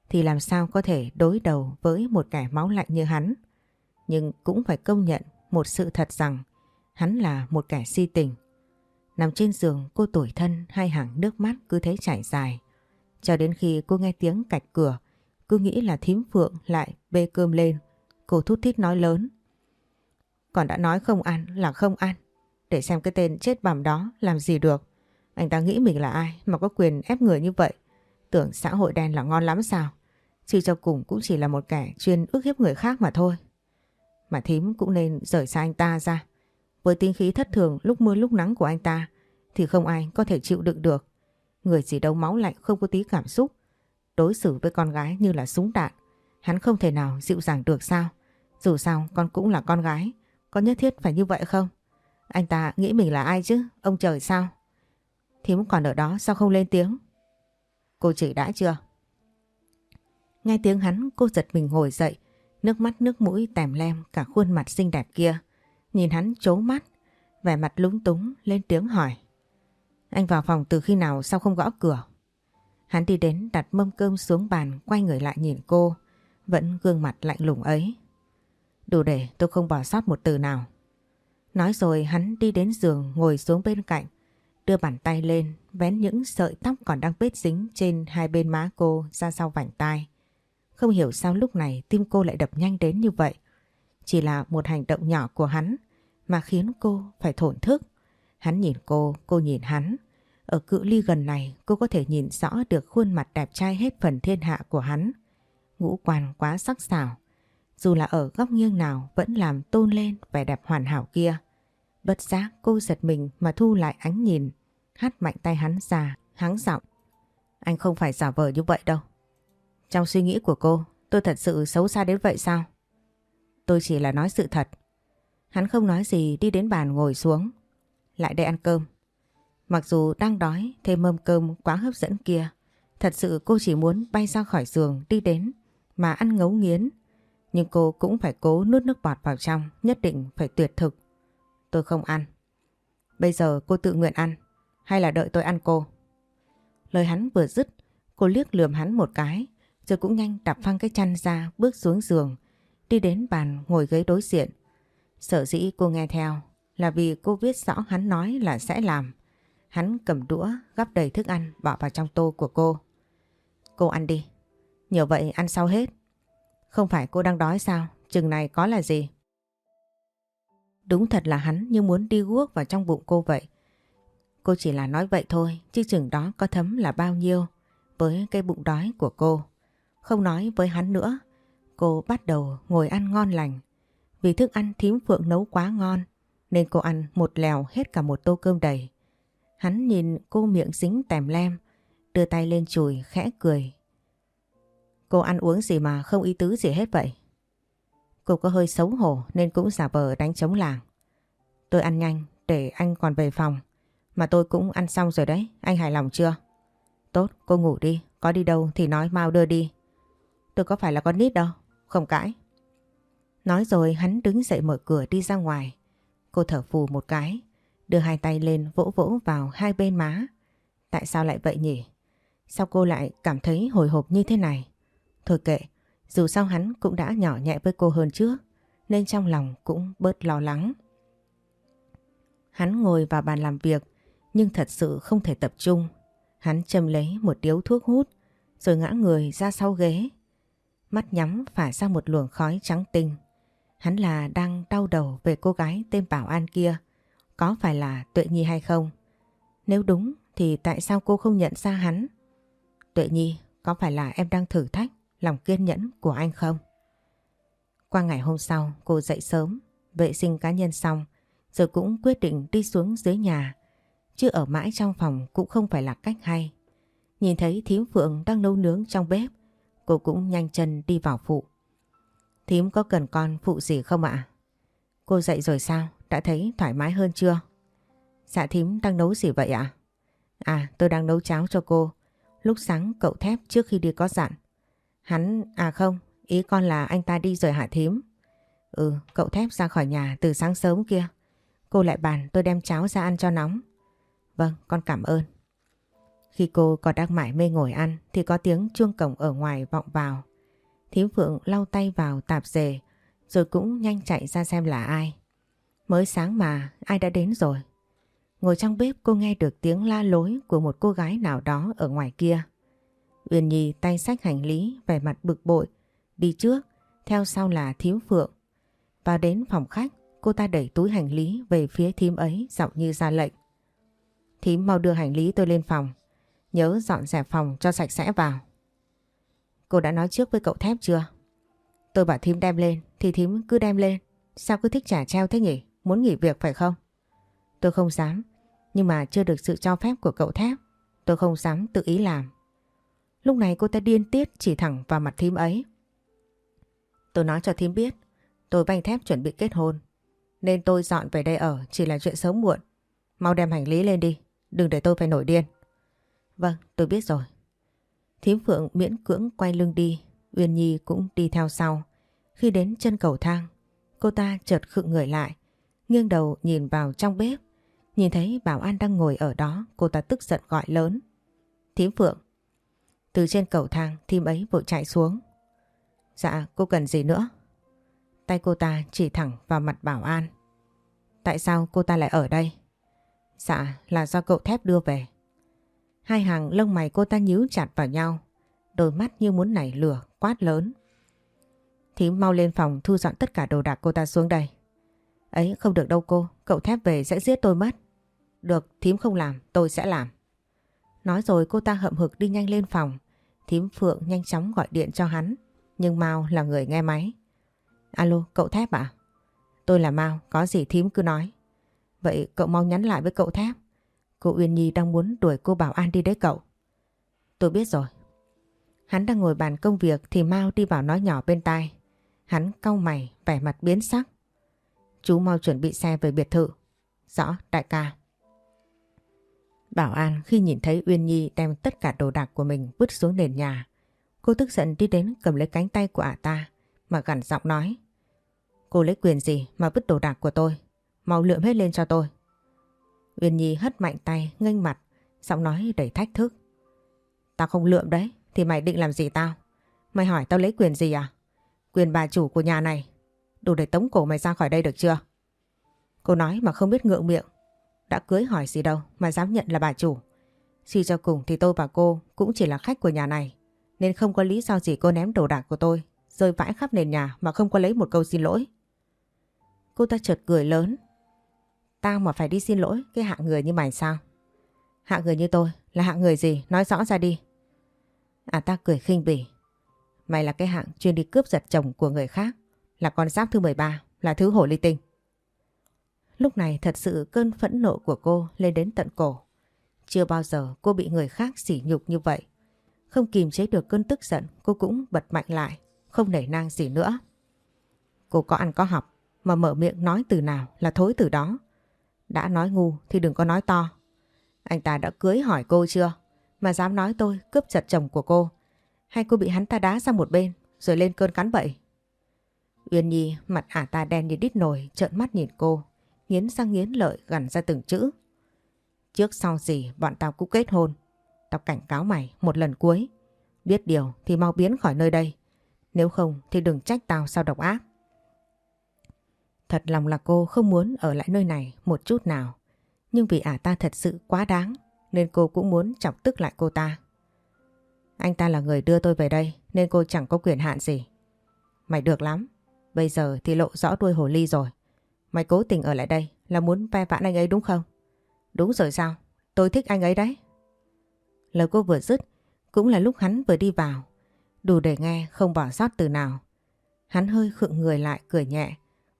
thì làm sao có thể đối đầu với một kẻ máu lạnh như hắn. Nhưng cũng phải công nhận một sự thật rằng hắn là một kẻ si tình. Nằm trên giường cô tủi thân hai hàng nước mắt cứ thế chảy dài. Cho đến khi cô nghe tiếng cạch cửa, cứ nghĩ là thím phượng lại bê cơm lên. Cô thút thít nói lớn. Còn đã nói không ăn là không ăn. Để xem cái tên chết bằm đó làm gì được. Anh ta nghĩ mình là ai mà có quyền ép người như vậy. Tưởng xã hội đen là ngon lắm sao. Chứ cho cùng cũng chỉ là một kẻ chuyên ức hiếp người khác mà thôi. Mà thím cũng nên rời xa anh ta ra. Với tính khí thất thường lúc mưa lúc nắng của anh ta, thì không ai có thể chịu đựng được. Người gì đâu máu lạnh không có tí cảm xúc. Đối xử với con gái như là súng đạn. Hắn không thể nào dịu dàng được sao. Dù sao con cũng là con gái. Có nhất thiết phải như vậy không? Anh ta nghĩ mình là ai chứ? Ông trời sao? Thím còn ở đó sao không lên tiếng? Cô chỉ đã chưa? Nghe tiếng hắn, cô giật mình ngồi dậy. Nước mắt, nước mũi tèm lem cả khuôn mặt xinh đẹp kia. Nhìn hắn chố mắt. Vẻ mặt lúng túng, lên tiếng hỏi. Anh vào phòng từ khi nào sao không gõ cửa? Hắn đi đến đặt mâm cơm xuống bàn, quay người lại nhìn cô. Vẫn gương mặt lạnh lùng ấy. Đủ để tôi không bỏ sót một từ nào. Nói rồi hắn đi đến giường ngồi xuống bên cạnh. Đưa bàn tay lên vén những sợi tóc còn đang bết dính trên hai bên má cô ra sau vảnh tai. Không hiểu sao lúc này tim cô lại đập nhanh đến như vậy. Chỉ là một hành động nhỏ của hắn mà khiến cô phải thổn thức. Hắn nhìn cô, cô nhìn hắn. Ở cự ly gần này cô có thể nhìn rõ được khuôn mặt đẹp trai hết phần thiên hạ của hắn. Ngũ quan quá sắc sảo. Dù là ở góc nghiêng nào vẫn làm tôn lên vẻ đẹp hoàn hảo kia. Bất giác cô giật mình mà thu lại ánh nhìn. Hát mạnh tay hắn ra, hắng giọng. Anh không phải giả vờ như vậy đâu. Trong suy nghĩ của cô, tôi thật sự xấu xa đến vậy sao? Tôi chỉ là nói sự thật. Hắn không nói gì đi đến bàn ngồi xuống. Lại đây ăn cơm. Mặc dù đang đói, thêm mâm cơm quá hấp dẫn kia. Thật sự cô chỉ muốn bay ra khỏi giường đi đến mà ăn ngấu nghiến. Nhưng cô cũng phải cố nuốt nước bọt vào trong, nhất định phải tuyệt thực. Tôi không ăn. Bây giờ cô tự nguyện ăn, hay là đợi tôi ăn cô? Lời hắn vừa dứt, cô liếc lườm hắn một cái, rồi cũng nhanh đạp phăng cái chăn ra bước xuống giường, đi đến bàn ngồi ghế đối diện. Sở dĩ cô nghe theo là vì cô biết rõ hắn nói là sẽ làm. Hắn cầm đũa gắp đầy thức ăn bỏ vào trong tô của cô. Cô ăn đi. nhờ vậy ăn sau hết. Không phải cô đang đói sao? Chừng này có là gì? Đúng thật là hắn như muốn đi guốc vào trong bụng cô vậy. Cô chỉ là nói vậy thôi, chứ chừng đó có thấm là bao nhiêu với cái bụng đói của cô. Không nói với hắn nữa, cô bắt đầu ngồi ăn ngon lành. Vì thức ăn thím Phượng nấu quá ngon, nên cô ăn một lèo hết cả một tô cơm đầy. Hắn nhìn cô miệng dính tèm lem, đưa tay lên chùi khẽ cười. Cô ăn uống gì mà không ý tứ gì hết vậy? Cô có hơi xấu hổ nên cũng giả vờ đánh chống làng. Tôi ăn nhanh để anh còn về phòng. Mà tôi cũng ăn xong rồi đấy, anh hài lòng chưa? Tốt, cô ngủ đi, có đi đâu thì nói mau đưa đi. Tôi có phải là con nít đâu, không cãi. Nói rồi hắn đứng dậy mở cửa đi ra ngoài. Cô thở phù một cái, đưa hai tay lên vỗ vỗ vào hai bên má. Tại sao lại vậy nhỉ? Sao cô lại cảm thấy hồi hộp như thế này? Thôi kệ, dù sao hắn cũng đã nhỏ nhẹ với cô hơn trước, nên trong lòng cũng bớt lo lắng. Hắn ngồi vào bàn làm việc, nhưng thật sự không thể tập trung. Hắn châm lấy một điếu thuốc hút, rồi ngã người ra sau ghế. Mắt nhắm phả ra một luồng khói trắng tinh. Hắn là đang đau đầu về cô gái tên Bảo An kia. Có phải là Tuệ Nhi hay không? Nếu đúng thì tại sao cô không nhận ra hắn? Tuệ Nhi, có phải là em đang thử thách lòng kiên nhẫn của anh không? Qua ngày hôm sau, cô dậy sớm, vệ sinh cá nhân xong, rồi cũng quyết định đi xuống dưới nhà. Chứ ở mãi trong phòng cũng không phải là cách hay. Nhìn thấy thím Phượng đang nấu nướng trong bếp, cô cũng nhanh chân đi vào phụ. Thím có cần con phụ gì không ạ? Cô dậy rồi sao? Đã thấy thoải mái hơn chưa? Dạ thím đang nấu gì vậy ạ? À tôi đang nấu cháo cho cô. Lúc sáng cậu thép trước khi đi có dặn. Hắn, à không, ý con là anh ta đi rồi hả thím? Ừ, cậu thép ra khỏi nhà từ sáng sớm kia. Cô lại bàn tôi đem cháo ra ăn cho nóng. Vâng, con cảm ơn. Khi cô còn đang mải mê ngồi ăn thì có tiếng chuông cổng ở ngoài vọng vào. Thím Phượng lau tay vào tạp dề rồi cũng nhanh chạy ra xem là ai. Mới sáng mà ai đã đến rồi. Ngồi trong bếp cô nghe được tiếng la lối của một cô gái nào đó ở ngoài kia. Uyên Nhi tay sách hành lý vẻ mặt bực bội, đi trước, theo sau là thím Phượng. Vào đến phòng khách, cô ta đẩy túi hành lý về phía thím ấy giọng như ra lệnh. Thím mau đưa hành lý tôi lên phòng, nhớ dọn dẹp phòng cho sạch sẽ vào. Cô đã nói trước với cậu thép chưa? Tôi bảo thím đem lên thì thím cứ đem lên. Sao cứ thích trả treo thế nhỉ? Muốn nghỉ việc phải không? Tôi không dám. Nhưng mà chưa được sự cho phép của cậu thép. Tôi không dám tự ý làm. Lúc này cô ta điên tiết chỉ thẳng vào mặt thím ấy. Tôi nói cho thím biết. Tôi vanh thép chuẩn bị kết hôn. Nên tôi dọn về đây ở chỉ là chuyện sớm muộn. Mau đem hành lý lên đi. Đừng để tôi phải nổi điên. Vâng, tôi biết rồi. Thím Phượng miễn cưỡng quay lưng đi. Uyên Nhi cũng đi theo sau. Khi đến chân cầu thang, cô ta chợt khựng người lại, nghiêng đầu nhìn vào trong bếp. Nhìn thấy Bảo An đang ngồi ở đó, cô ta tức giận gọi lớn. Thím Phượng. Từ trên cầu thang, thím ấy vội chạy xuống. Dạ, cô cần gì nữa? Tay cô ta chỉ thẳng vào mặt Bảo An. Tại sao cô ta lại ở đây? Dạ, là do cậu thép đưa về. Hai hàng lông mày cô ta nhíu chặt vào nhau. Đôi mắt như muốn nảy lửa, quát lớn. Thím mau lên phòng thu dọn tất cả đồ đạc cô ta xuống đây. Ấy không được đâu cô, cậu thép về sẽ giết tôi mất. Được, thím không làm, tôi sẽ làm. Nói rồi cô ta hậm hực đi nhanh lên phòng. Thím Phượng nhanh chóng gọi điện cho hắn. Nhưng Mao là người nghe máy. Alo, cậu thép à? Tôi là Mao, có gì thím cứ nói. Vậy cậu mau nhắn lại với cậu thép. Cô Uyên Nhi đang muốn đuổi cô Bảo An đi đấy cậu. Tôi biết rồi. Hắn đang ngồi bàn công việc thì Mao đi vào nói nhỏ bên tai. Hắn cau mày, vẻ mặt biến sắc. Chú mau chuẩn bị xe về biệt thự. Rõ, đại ca. Bảo An khi nhìn thấy Uyên Nhi đem tất cả đồ đạc của mình vứt xuống nền nhà. Cô tức giận đi đến cầm lấy cánh tay của ả ta mà gằn giọng nói. Cô lấy quyền gì mà vứt đồ đạc của tôi? Mau lượm hết lên cho tôi. Uyên Nhi hất mạnh tay, nghênh mặt, giọng nói đầy thách thức. Tao không lượm đấy, thì mày định làm gì tao? Mày hỏi tao lấy quyền gì à? Quyền bà chủ của nhà này. Đủ để tống cổ mày ra khỏi đây được chưa? Cô nói mà không biết ngượng miệng. Đã cưới hỏi gì đâu mà dám nhận là bà chủ. Suy cho cùng thì tôi và cô cũng chỉ là khách của nhà này. Nên không có lý do gì cô ném đồ đạc của tôi rơi vãi khắp nền nhà mà không có lấy một câu xin lỗi. Cô ta chợt cười lớn. Tao mà phải đi xin lỗi cái hạng người như mày sao? Hạng người như tôi là hạng người gì? Nói rõ ra đi. À ta cười khinh bỉ. Mày là cái hạng chuyên đi cướp giật chồng của người khác. Là con giáp thứ 13, là thứ hổ ly tinh. Lúc này thật sự cơn phẫn nộ của cô lên đến tận cổ. Chưa bao giờ cô bị người khác sỉ nhục như vậy. Không kìm chế được cơn tức giận cô cũng bật mạnh lại, không nể nang gì nữa. Cô có ăn có học mà mở miệng nói từ nào là thối từ đó. Đã nói ngu thì đừng có nói to. Anh ta đã cưới hỏi cô chưa? Mà dám nói tôi cướp giật chồng của cô. Hay cô bị hắn ta đá sang một bên rồi lên cơn cắn bậy? Uyên Nhi mặt ả ta đen như đít nồi trợn mắt nhìn cô. Nghiến răng nghiến lợi gằn ra từng chữ. Trước sau gì, bọn tao cũng kết hôn. Tao cảnh cáo mày một lần cuối. Biết điều thì mau biến khỏi nơi đây. Nếu không thì đừng trách tao sao độc ác. Thật lòng là cô không muốn ở lại nơi này một chút nào. Nhưng vì ả ta thật sự quá đáng, nên cô cũng muốn chọc tức lại cô ta. Anh ta là người đưa tôi về đây, nên cô chẳng có quyền hạn gì. Mày được lắm. Bây giờ thì lộ rõ đuôi hồ ly rồi. Mày cố tình ở lại đây là muốn ve vãn anh ấy đúng không? Đúng rồi sao? tôi thích anh ấy đấy. Lời cô vừa dứt cũng là lúc hắn vừa đi vào. Đủ để nghe không bỏ sót từ nào. Hắn hơi khựng người lại cười nhẹ.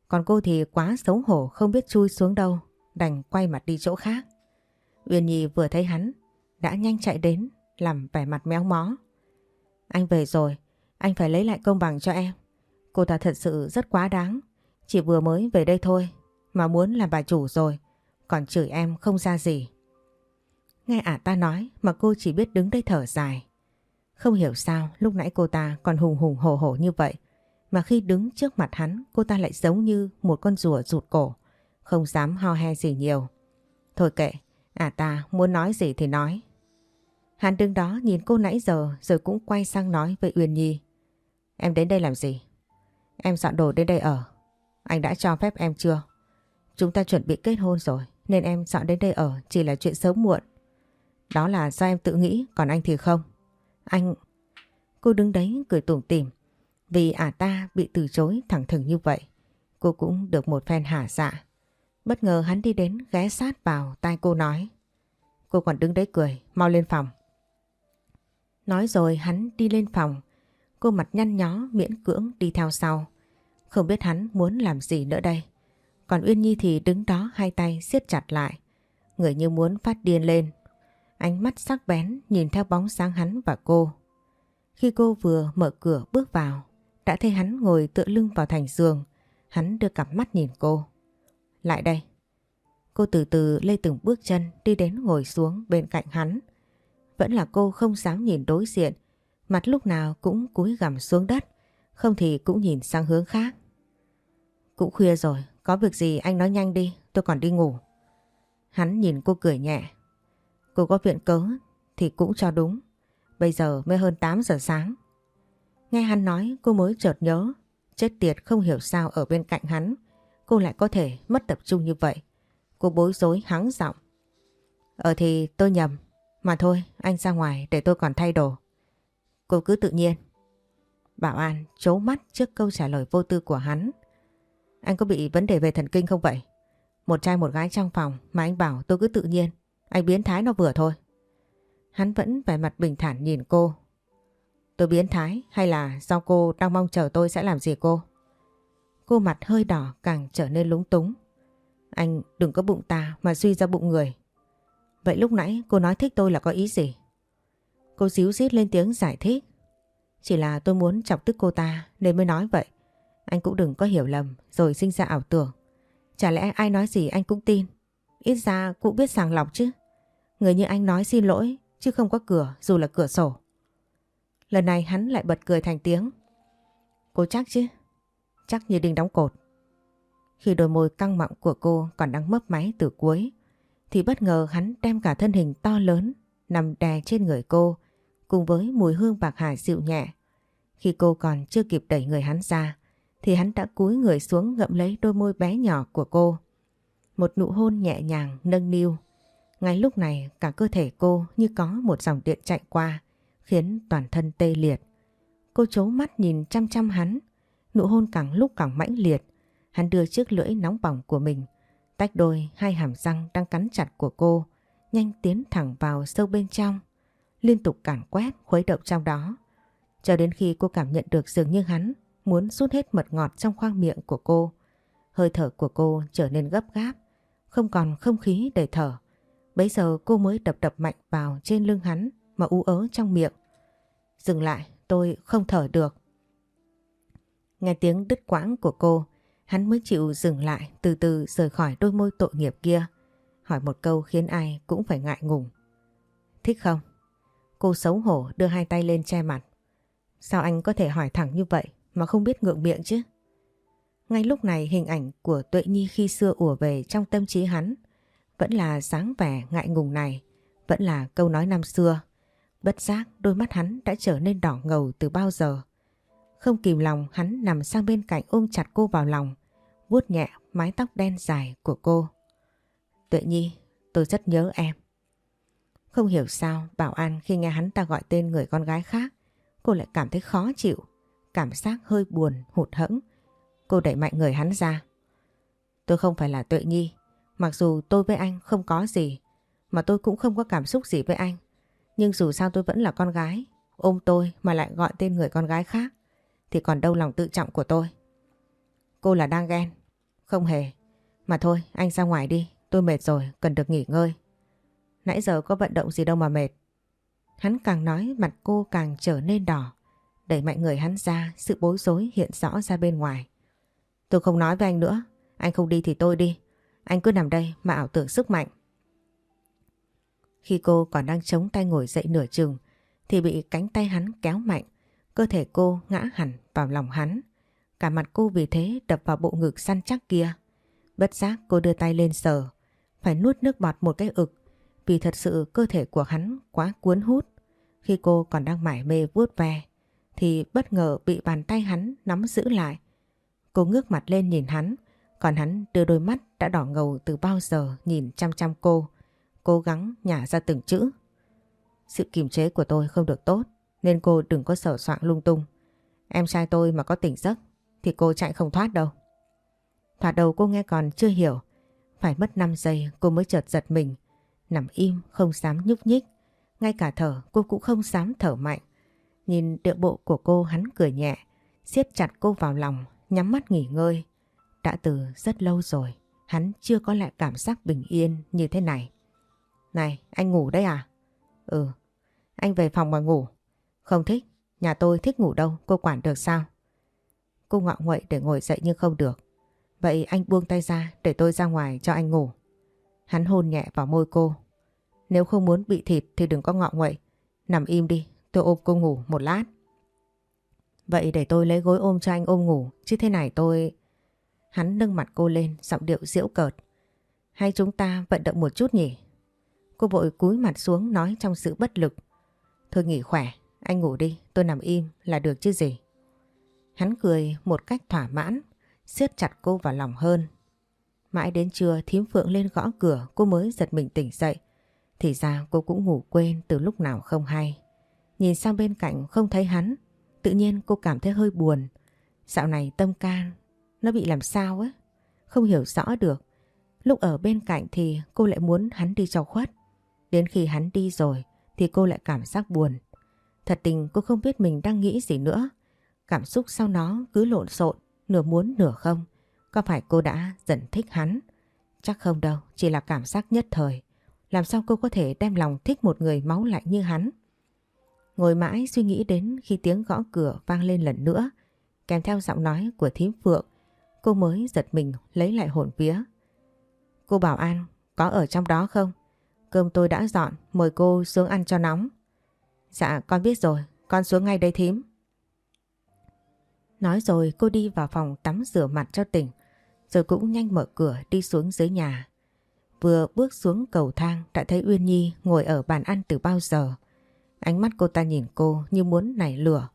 Còn cô thì quá xấu hổ không biết chui xuống đâu. Đành quay mặt đi chỗ khác. Uyên Nhi vừa thấy hắn đã nhanh chạy đến làm vẻ mặt méo mó. Anh về rồi, anh phải lấy lại công bằng cho em. Cô ta thật sự rất quá đáng. Chỉ vừa mới về đây thôi mà muốn làm bà chủ rồi. Còn chửi em không ra gì. Nghe ả ta nói mà cô chỉ biết đứng đây thở dài. Không hiểu sao lúc nãy cô ta còn hùng hùng hổ hổ như vậy. Mà khi đứng trước mặt hắn cô ta lại giống như một con rùa rụt cổ. Không dám ho he gì nhiều. Thôi kệ, ả ta muốn nói gì thì nói. Hắn đứng đó nhìn cô nãy giờ rồi cũng quay sang nói với Uyên Nhi. Em đến đây làm gì? Em dọn đồ đến đây ở. Anh đã cho phép em chưa? Chúng ta chuẩn bị kết hôn rồi nên em dọn đến đây ở chỉ là chuyện sớm muộn. Đó là do em tự nghĩ còn anh thì không. Anh... Cô đứng đấy cười tủm tỉm vì ả ta bị từ chối thẳng thừng như vậy. Cô cũng được một phen hả dạ. Bất ngờ hắn đi đến ghé sát vào tai cô nói. Cô còn đứng đấy cười, mau lên phòng. Nói rồi hắn đi lên phòng. Cô mặt nhăn nhó miễn cưỡng đi theo sau. Không biết hắn muốn làm gì nữa đây. Còn Uyên Nhi thì đứng đó hai tay siết chặt lại. Người như muốn phát điên lên. Ánh mắt sắc bén nhìn theo bóng sáng hắn và cô. Khi cô vừa mở cửa bước vào, đã thấy hắn ngồi tựa lưng vào thành giường. Hắn đưa cặp mắt nhìn cô. Lại đây. Cô từ từ lê từng bước chân đi đến ngồi xuống bên cạnh hắn. Vẫn là cô không dám nhìn đối diện, mặt lúc nào cũng cúi gằm xuống đất, không thì cũng nhìn sang hướng khác. Cũng khuya rồi, có việc gì anh nói nhanh đi, tôi còn đi ngủ. Hắn nhìn cô cười nhẹ. Cô có viện cớ thì cũng cho đúng. Bây giờ mới hơn 8 giờ sáng. Nghe hắn nói cô mới chợt nhớ. Chết tiệt không hiểu sao ở bên cạnh hắn. Cô lại có thể mất tập trung như vậy. Cô bối rối hắng giọng. Ờ thì tôi nhầm. Mà thôi anh ra ngoài để tôi còn thay đồ. Cô cứ tự nhiên. Bảo An chố mắt trước câu trả lời vô tư của hắn. Anh có bị vấn đề về thần kinh không vậy? Một trai một gái trong phòng mà anh bảo tôi cứ tự nhiên. Anh biến thái nó vừa thôi. Hắn vẫn vẻ mặt bình thản nhìn cô. Tôi biến thái hay là do cô đang mong chờ tôi sẽ làm gì cô? Cô mặt hơi đỏ càng trở nên lúng túng. Anh đừng có bụng ta mà suy ra bụng người. Vậy lúc nãy cô nói thích tôi là có ý gì? Cô díu dít lên tiếng giải thích. Chỉ là tôi muốn chọc tức cô ta nên mới nói vậy. Anh cũng đừng có hiểu lầm, rồi sinh ra ảo tưởng. Chả lẽ ai nói gì anh cũng tin. Ít ra cũng biết sàng lọc chứ. Người như anh nói xin lỗi, chứ không có cửa, dù là cửa sổ. Lần này hắn lại bật cười thành tiếng. Cô chắc chứ? Chắc như đinh đóng cột. Khi đôi môi căng mọng của cô còn đang mấp máy từ cuối, thì bất ngờ hắn đem cả thân hình to lớn nằm đè trên người cô, cùng với mùi hương bạc hà dịu nhẹ. Khi cô còn chưa kịp đẩy người hắn ra thì hắn đã cúi người xuống ngậm lấy đôi môi bé nhỏ của cô. Một nụ hôn nhẹ nhàng nâng niu. Ngay lúc này cả cơ thể cô như có một dòng điện chạy qua khiến toàn thân tê liệt. Cô chố mắt nhìn chăm chăm hắn, nụ hôn càng lúc càng mãnh liệt. Hắn đưa chiếc lưỡi nóng bỏng của mình Tách đôi hai hàm răng đang cắn chặt của cô, nhanh tiến thẳng vào sâu bên trong, liên tục cản quét khuấy động trong đó. Cho đến khi cô cảm nhận được dường như hắn muốn rút hết mật ngọt trong khoang miệng của cô. Hơi thở của cô trở nên gấp gáp, không còn không khí để thở. Bấy giờ cô mới đập đập mạnh vào trên lưng hắn mà ú ớ trong miệng. Dừng lại, tôi không thở được. Nghe tiếng đứt quãng của cô, Hắn mới chịu dừng lại từ từ rời khỏi đôi môi tội nghiệp kia. Hỏi một câu khiến ai cũng phải ngại ngùng. Thích không? Cô xấu hổ đưa hai tay lên che mặt. Sao anh có thể hỏi thẳng như vậy mà không biết ngượng miệng chứ? Ngay lúc này hình ảnh của Tuệ Nhi khi xưa ùa về trong tâm trí hắn. Vẫn là sáng vẻ ngại ngùng này. Vẫn là câu nói năm xưa. Bất giác đôi mắt hắn đã trở nên đỏ ngầu từ bao giờ. Không kìm lòng hắn nằm sang bên cạnh ôm chặt cô vào lòng vuốt nhẹ mái tóc đen dài của cô. Tuệ Nhi, tôi rất nhớ em. Không hiểu sao Bảo An khi nghe hắn ta gọi tên người con gái khác, cô lại cảm thấy khó chịu, cảm giác hơi buồn, hụt hẫng. Cô đẩy mạnh người hắn ra. Tôi không phải là Tuệ Nhi, mặc dù tôi với anh không có gì, mà tôi cũng không có cảm xúc gì với anh. Nhưng dù sao tôi vẫn là con gái, ôm tôi mà lại gọi tên người con gái khác thì còn đâu lòng tự trọng của tôi. Cô là đang ghen. Không hề. Mà thôi, anh ra ngoài đi, tôi mệt rồi, cần được nghỉ ngơi. Nãy giờ có vận động gì đâu mà mệt. Hắn càng nói mặt cô càng trở nên đỏ. Đẩy mạnh người hắn ra, sự bối rối hiện rõ ra bên ngoài. Tôi không nói với anh nữa, anh không đi thì tôi đi. Anh cứ nằm đây mà ảo tưởng sức mạnh. Khi cô còn đang chống tay ngồi dậy nửa chừng thì bị cánh tay hắn kéo mạnh. Cơ thể cô ngã hẳn vào lòng hắn. Cả mặt cô vì thế đập vào bộ ngực săn chắc kia. Bất giác cô đưa tay lên sờ. Phải nuốt nước bọt một cái ực vì thật sự cơ thể của hắn quá cuốn hút. Khi cô còn đang mải mê vuốt ve thì bất ngờ bị bàn tay hắn nắm giữ lại. Cô ngước mặt lên nhìn hắn còn hắn đưa đôi mắt đã đỏ ngầu từ bao giờ nhìn chăm chăm cô, cố gắng nhả ra từng chữ. Sự kiềm chế của tôi không được tốt nên cô đừng có sở soạn lung tung. Em trai tôi mà có tỉnh giấc thì cô chạy không thoát đâu. Thoạt đầu cô nghe còn chưa hiểu. Phải mất 5 giây cô mới chợt giật mình. Nằm im không dám nhúc nhích. Ngay cả thở cô cũng không dám thở mạnh. Nhìn địa bộ của cô hắn cười nhẹ. siết chặt cô vào lòng nhắm mắt nghỉ ngơi. Đã từ rất lâu rồi hắn chưa có lại cảm giác bình yên như thế này. Này anh ngủ đấy à? Ừ. Anh về phòng mà ngủ. Không thích. Nhà tôi thích ngủ đâu. Cô quản được sao? Cô ngọ nguậy để ngồi dậy nhưng không được. Vậy anh buông tay ra để tôi ra ngoài cho anh ngủ. Hắn hôn nhẹ vào môi cô. Nếu không muốn bị thịt thì đừng có ngọ nguậy. Nằm im đi, tôi ôm cô ngủ một lát. Vậy để tôi lấy gối ôm cho anh ôm ngủ, chứ thế này tôi... Hắn nâng mặt cô lên, giọng điệu diễu cợt. Hay chúng ta vận động một chút nhỉ? Cô vội cúi mặt xuống nói trong sự bất lực. Thôi nghỉ khỏe, anh ngủ đi, tôi nằm im là được chứ gì. Hắn cười một cách thỏa mãn, siết chặt cô vào lòng hơn. Mãi đến trưa thím Phượng lên gõ cửa cô mới giật mình tỉnh dậy. Thì ra cô cũng ngủ quên từ lúc nào không hay. Nhìn sang bên cạnh không thấy hắn, tự nhiên cô cảm thấy hơi buồn. Dạo này tâm can, nó bị làm sao ấy, không hiểu rõ được. Lúc ở bên cạnh thì cô lại muốn hắn đi cho khuất. Đến khi hắn đi rồi thì cô lại cảm giác buồn. Thật tình cô không biết mình đang nghĩ gì nữa. Cảm xúc sau nó cứ lộn xộn, nửa muốn nửa không. Có phải cô đã dần thích hắn? Chắc không đâu, chỉ là cảm giác nhất thời. Làm sao cô có thể đem lòng thích một người máu lạnh như hắn? Ngồi mãi suy nghĩ đến khi tiếng gõ cửa vang lên lần nữa, kèm theo giọng nói của thím Phượng, cô mới giật mình lấy lại hồn vía. Cô bảo An, có ở trong đó không? Cơm tôi đã dọn, mời cô xuống ăn cho nóng. Dạ, con biết rồi, con xuống ngay đây thím. Nói rồi cô đi vào phòng tắm rửa mặt cho tỉnh, rồi cũng nhanh mở cửa đi xuống dưới nhà. Vừa bước xuống cầu thang đã thấy Uyên Nhi ngồi ở bàn ăn từ bao giờ. Ánh mắt cô ta nhìn cô như muốn nảy lửa.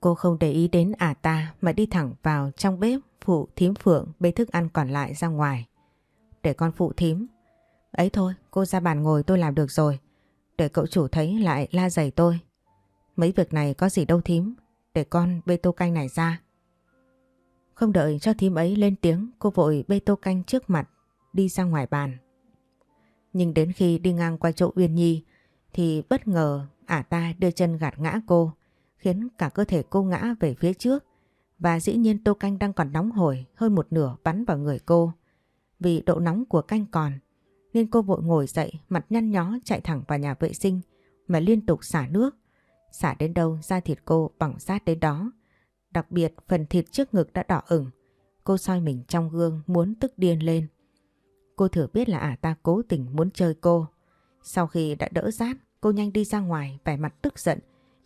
Cô không để ý đến ả ta mà đi thẳng vào trong bếp phụ thím phượng bê thức ăn còn lại ra ngoài. Để con phụ thím. Ấy thôi, cô ra bàn ngồi tôi làm được rồi. Để cậu chủ thấy lại la giày tôi. Mấy việc này có gì đâu thím, để con bê tô canh này ra. Không đợi cho thím ấy lên tiếng, cô vội bê tô canh trước mặt, đi ra ngoài bàn. Nhưng đến khi đi ngang qua chỗ Uyên Nhi, thì bất ngờ ả ta đưa chân gạt ngã cô, khiến cả cơ thể cô ngã về phía trước. Và dĩ nhiên tô canh đang còn nóng hổi hơn một nửa bắn vào người cô. Vì độ nóng của canh còn, nên cô vội ngồi dậy, mặt nhăn nhó chạy thẳng vào nhà vệ sinh mà liên tục xả nước. Xả đến đâu da thịt cô bỏng sát đến đó. Đặc biệt phần thịt trước ngực đã đỏ ửng. Cô soi mình trong gương muốn tức điên lên. Cô thử biết là ả ta cố tình muốn chơi cô. Sau khi đã đỡ rát, cô nhanh đi ra ngoài vẻ mặt tức giận,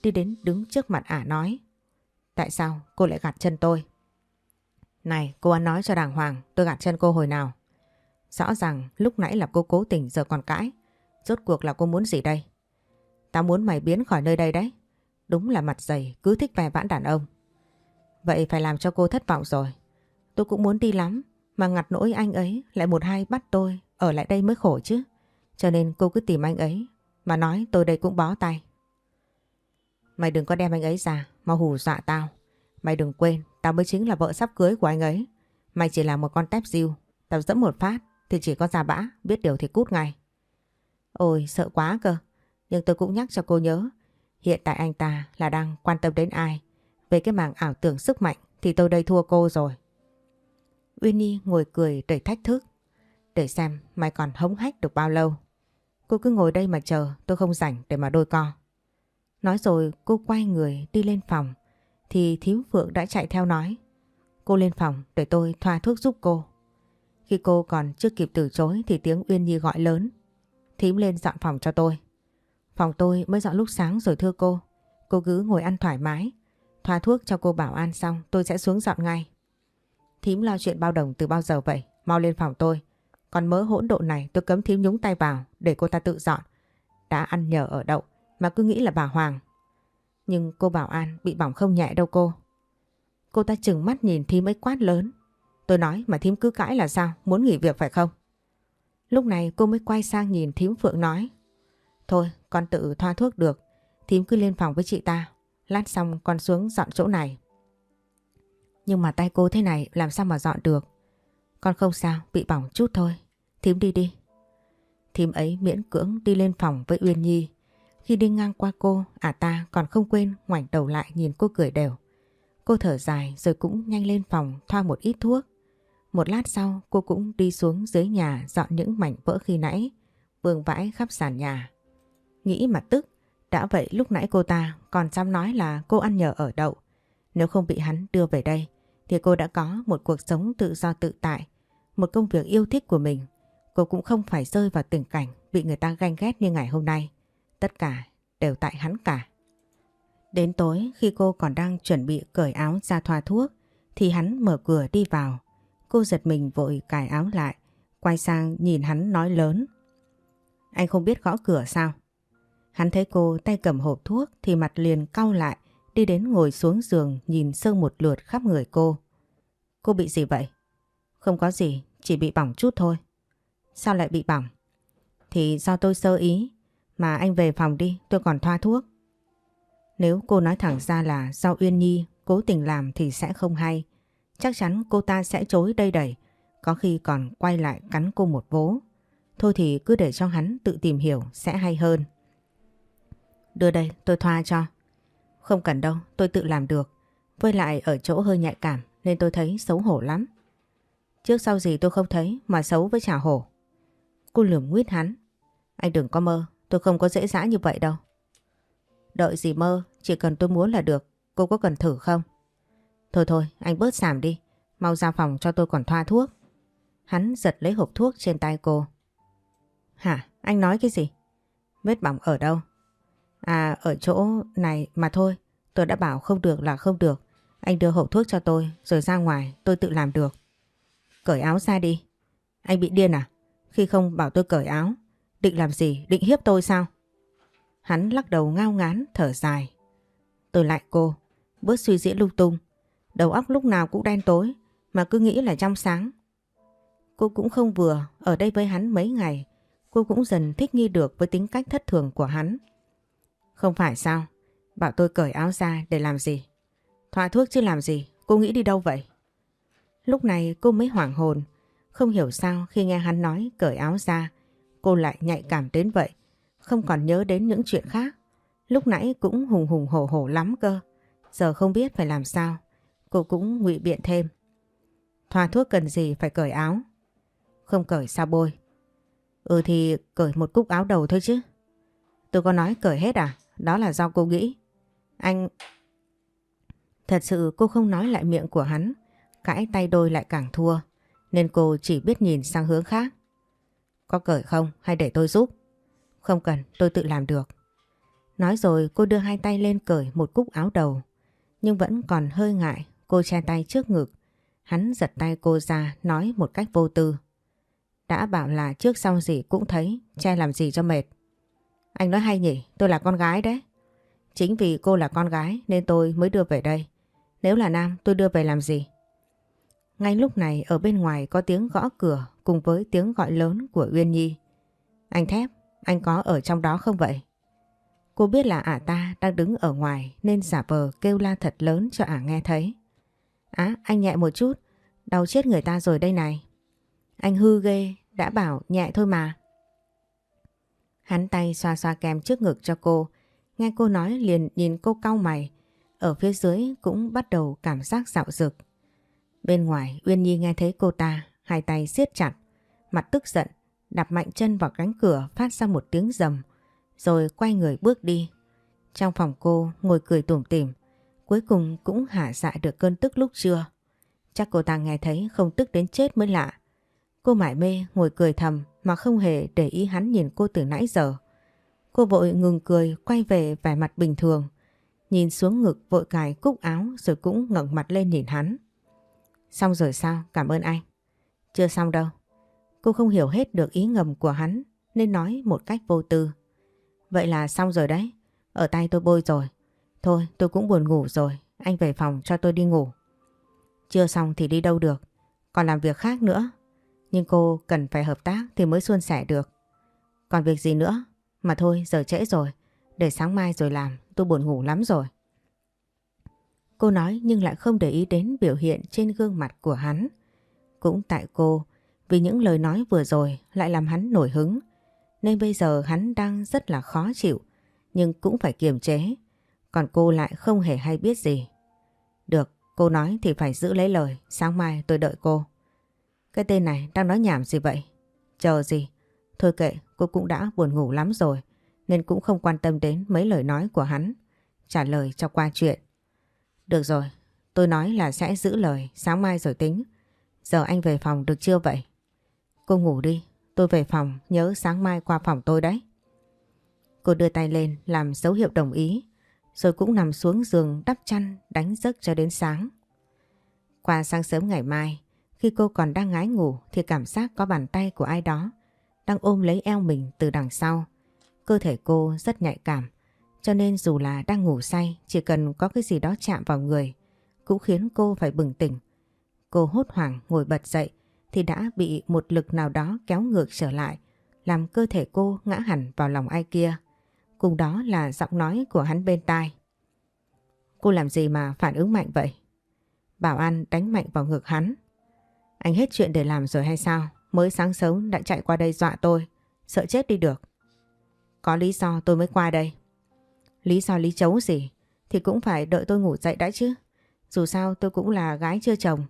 đi đến đứng trước mặt ả nói. Tại sao cô lại gạt chân tôi? Này, cô ăn nói cho đàng hoàng, tôi gạt chân cô hồi nào? Rõ ràng lúc nãy là cô cố tình giờ còn cãi. Rốt cuộc là cô muốn gì đây? Tao muốn mày biến khỏi nơi đây đấy. Đúng là mặt dày, cứ thích vẻ vãn đàn ông. Vậy phải làm cho cô thất vọng rồi. Tôi cũng muốn đi lắm, mà ngặt nỗi anh ấy lại một hai bắt tôi ở lại đây mới khổ chứ. Cho nên cô cứ tìm anh ấy, mà nói tôi đây cũng bó tay. Mày đừng có đem anh ấy ra, mà hù dọa tao. Mày đừng quên, tao mới chính là vợ sắp cưới của anh ấy. Mày chỉ là một con tép diêu, tao dẫm một phát thì chỉ có già bã, biết điều thì cút ngay. Ôi sợ quá cơ. Nhưng tôi cũng nhắc cho cô nhớ. Hiện tại anh ta là đang quan tâm đến ai. Về cái mảng ảo tưởng sức mạnh thì tôi đây thua cô rồi. Winnie ngồi cười đầy thách thức. Để xem mày còn hống hách được bao lâu. Cô cứ ngồi đây mà chờ, tôi không rảnh để mà đôi co. Nói rồi, cô quay người đi lên phòng thì thím Phượng đã chạy theo nói. Cô lên phòng để tôi thoa thuốc giúp cô. Khi cô còn chưa kịp từ chối thì tiếng Uyên Nhi gọi lớn. Thím lên dọn phòng cho tôi. Phòng tôi mới dọn lúc sáng rồi thưa cô. Cô cứ ngồi ăn thoải mái. Thoa thuốc cho cô bảo an xong tôi sẽ xuống dọn ngay. Thím lo chuyện bao đồng từ bao giờ vậy? Mau lên phòng tôi. Còn mớ hỗn độ này tôi cấm thím nhúng tay vào để cô ta tự dọn. Đã ăn nhờ ở đậu mà cứ nghĩ là bà Hoàng. Nhưng cô bảo an bị bỏng không nhẹ đâu cô. Cô ta chừng mắt nhìn thím ấy quát lớn. Tôi nói mà thím cứ cãi là sao? Muốn nghỉ việc phải không? Lúc này cô mới quay sang nhìn thím Phượng nói. Thôi con tự thoa thuốc được. Thím cứ lên phòng với chị ta. Lát xong con xuống dọn chỗ này. Nhưng mà tay cô thế này làm sao mà dọn được. Con không sao, bị bỏng chút thôi. Thím đi đi. Thím ấy miễn cưỡng đi lên phòng với Uyên Nhi. Khi đi ngang qua cô, à ta còn không quên ngoảnh đầu lại nhìn cô cười đều. Cô thở dài rồi cũng nhanh lên phòng thoa một ít thuốc. Một lát sau cô cũng đi xuống dưới nhà dọn những mảnh vỡ khi nãy, vương vãi khắp sàn nhà. Nghĩ mà tức, đã vậy lúc nãy cô ta còn dám nói là cô ăn nhờ ở đậu. Nếu không bị hắn đưa về đây thì cô đã có một cuộc sống tự do tự tại, một công việc yêu thích của mình. Cô cũng không phải rơi vào tình cảnh bị người ta ganh ghét như ngày hôm nay. Tất cả đều tại hắn cả. Đến tối khi cô còn đang chuẩn bị cởi áo ra thoa thuốc thì hắn mở cửa đi vào. Cô giật mình vội cài áo lại, quay sang nhìn hắn nói lớn. Anh không biết gõ cửa sao? Hắn thấy cô tay cầm hộp thuốc thì mặt liền cau lại, đi đến ngồi xuống giường nhìn sơ một lượt khắp người cô. Cô bị gì vậy? Không có gì, chỉ bị bỏng chút thôi. Sao lại bị bỏng? Thì do tôi sơ ý, mà anh về phòng đi, tôi còn thoa thuốc. Nếu cô nói thẳng ra là do Uyên Nhi cố tình làm thì sẽ không hay. Chắc chắn cô ta sẽ chối đây đẩy, có khi còn quay lại cắn cô một vố. Thôi thì cứ để cho hắn tự tìm hiểu sẽ hay hơn. Đưa đây tôi thoa cho. Không cần đâu, tôi tự làm được. Với lại ở chỗ hơi nhạy cảm nên tôi thấy xấu hổ lắm. Trước sau gì tôi không thấy mà xấu với chả hổ. Cô lườm nguyết hắn. Anh đừng có mơ, tôi không có dễ dãi như vậy đâu. Đợi gì mơ, chỉ cần tôi muốn là được. Cô có cần thử không? Thôi thôi, anh bớt xàm đi. Mau ra phòng cho tôi còn thoa thuốc. Hắn giật lấy hộp thuốc trên tay cô. Hả? Anh nói cái gì? Vết bỏng ở đâu? À, ở chỗ này mà thôi. Tôi đã bảo không được là không được. Anh đưa hộp thuốc cho tôi rồi ra ngoài tôi tự làm được. Cởi áo ra đi. Anh bị điên à? Khi không bảo tôi cởi áo. Định làm gì? Định hiếp tôi sao? Hắn lắc đầu ngao ngán, thở dài. Tôi lại cô, bớt suy diễn lung tung. Đầu óc lúc nào cũng đen tối, mà cứ nghĩ là trong sáng. Cô cũng không vừa, ở đây với hắn mấy ngày, cô cũng dần thích nghi được với tính cách thất thường của hắn. Không phải sao, bảo tôi cởi áo ra để làm gì? Thoa thuốc chứ làm gì, cô nghĩ đi đâu vậy? Lúc này cô mới hoảng hồn, không hiểu sao khi nghe hắn nói cởi áo ra, cô lại nhạy cảm đến vậy không còn nhớ đến những chuyện khác. Lúc nãy cũng hùng hùng hổ hổ lắm cơ. Giờ không biết phải làm sao. Cô cũng ngụy biện thêm. Thoa thuốc cần gì phải cởi áo. Không cởi sao bôi. Ừ thì cởi một cúc áo đầu thôi chứ. Tôi có nói cởi hết à? Đó là do cô nghĩ. Anh... Thật sự cô không nói lại miệng của hắn. Cãi tay đôi lại càng thua. Nên cô chỉ biết nhìn sang hướng khác. Có cởi không hay để tôi giúp? Không cần, tôi tự làm được. Nói rồi cô đưa hai tay lên cởi một cúc áo đầu. Nhưng vẫn còn hơi ngại, cô che tay trước ngực. Hắn giật tay cô ra, nói một cách vô tư. Đã bảo là trước sau gì cũng thấy, che làm gì cho mệt. Anh nói hay nhỉ, tôi là con gái đấy. Chính vì cô là con gái nên tôi mới đưa về đây. Nếu là nam tôi đưa về làm gì? Ngay lúc này ở bên ngoài có tiếng gõ cửa cùng với tiếng gọi lớn của Uyên Nhi. Anh Thép, anh có ở trong đó không vậy? Cô biết là ả ta đang đứng ở ngoài nên giả vờ kêu la thật lớn cho ả nghe thấy. Á, anh nhẹ một chút, đau chết người ta rồi đây này. Anh hư ghê, đã bảo nhẹ thôi mà. Hắn tay xoa xoa kem trước ngực cho cô. Nghe cô nói liền nhìn cô cau mày. Ở phía dưới cũng bắt đầu cảm giác dạo dực. Bên ngoài Uyên Nhi nghe thấy cô ta, hai tay siết chặt, mặt tức giận, đạp mạnh chân vào cánh cửa phát ra một tiếng rầm, rồi quay người bước đi. Trong phòng cô ngồi cười tủm tỉm, cuối cùng cũng hạ dạ được cơn tức lúc trưa. Chắc cô ta nghe thấy không tức đến chết mới lạ. Cô mải mê ngồi cười thầm mà không hề để ý hắn nhìn cô từ nãy giờ. Cô vội ngừng cười quay về vẻ mặt bình thường. Nhìn xuống ngực vội cài cúc áo rồi cũng ngẩng mặt lên nhìn hắn. Xong rồi sao? Cảm ơn anh. Chưa xong đâu. Cô không hiểu hết được ý ngầm của hắn, nên nói một cách vô tư. Vậy là xong rồi đấy. Ở tay tôi bôi rồi. Thôi, tôi cũng buồn ngủ rồi. Anh về phòng cho tôi đi ngủ. Chưa xong thì đi đâu được. Còn làm việc khác nữa. Nhưng cô cần phải hợp tác thì mới suôn sẻ được. Còn việc gì nữa? Mà thôi, giờ trễ rồi. Để sáng mai rồi làm. Tôi buồn ngủ lắm rồi. Cô nói nhưng lại không để ý đến biểu hiện trên gương mặt của hắn. Cũng tại cô, vì những lời nói vừa rồi lại làm hắn nổi hứng. Nên bây giờ hắn đang rất là khó chịu, nhưng cũng phải kiềm chế. Còn cô lại không hề hay biết gì. Được, cô nói thì phải giữ lấy lời, sáng mai tôi đợi cô. Cái tên này đang nói nhảm gì vậy? Chờ gì? Thôi kệ, cô cũng đã buồn ngủ lắm rồi, nên cũng không quan tâm đến mấy lời nói của hắn. Trả lời cho qua chuyện. Được rồi, tôi nói là sẽ giữ lời, sáng mai rồi tính. Giờ anh về phòng được chưa vậy? Cô ngủ đi, tôi về phòng, nhớ sáng mai qua phòng tôi đấy. Cô đưa tay lên làm dấu hiệu đồng ý, rồi cũng nằm xuống giường đắp chăn đánh giấc cho đến sáng. Qua sáng sớm ngày mai, khi cô còn đang ngái ngủ thì cảm giác có bàn tay của ai đó đang ôm lấy eo mình từ đằng sau. Cơ thể cô rất nhạy cảm, cho nên dù là đang ngủ say, chỉ cần có cái gì đó chạm vào người, cũng khiến cô phải bừng tỉnh. Cô hốt hoảng ngồi bật dậy thì đã bị một lực nào đó kéo ngược trở lại, làm cơ thể cô ngã hẳn vào lòng ai kia. Cùng đó là giọng nói của hắn bên tai. Cô làm gì mà phản ứng mạnh vậy? Bảo An đánh mạnh vào ngực hắn. Anh hết chuyện để làm rồi hay sao? Mới sáng sớm đã chạy qua đây dọa tôi, sợ chết đi được. Có lý do tôi mới qua đây. Lý do lý chấu gì thì cũng phải đợi tôi ngủ dậy đã chứ. Dù sao tôi cũng là gái chưa chồng.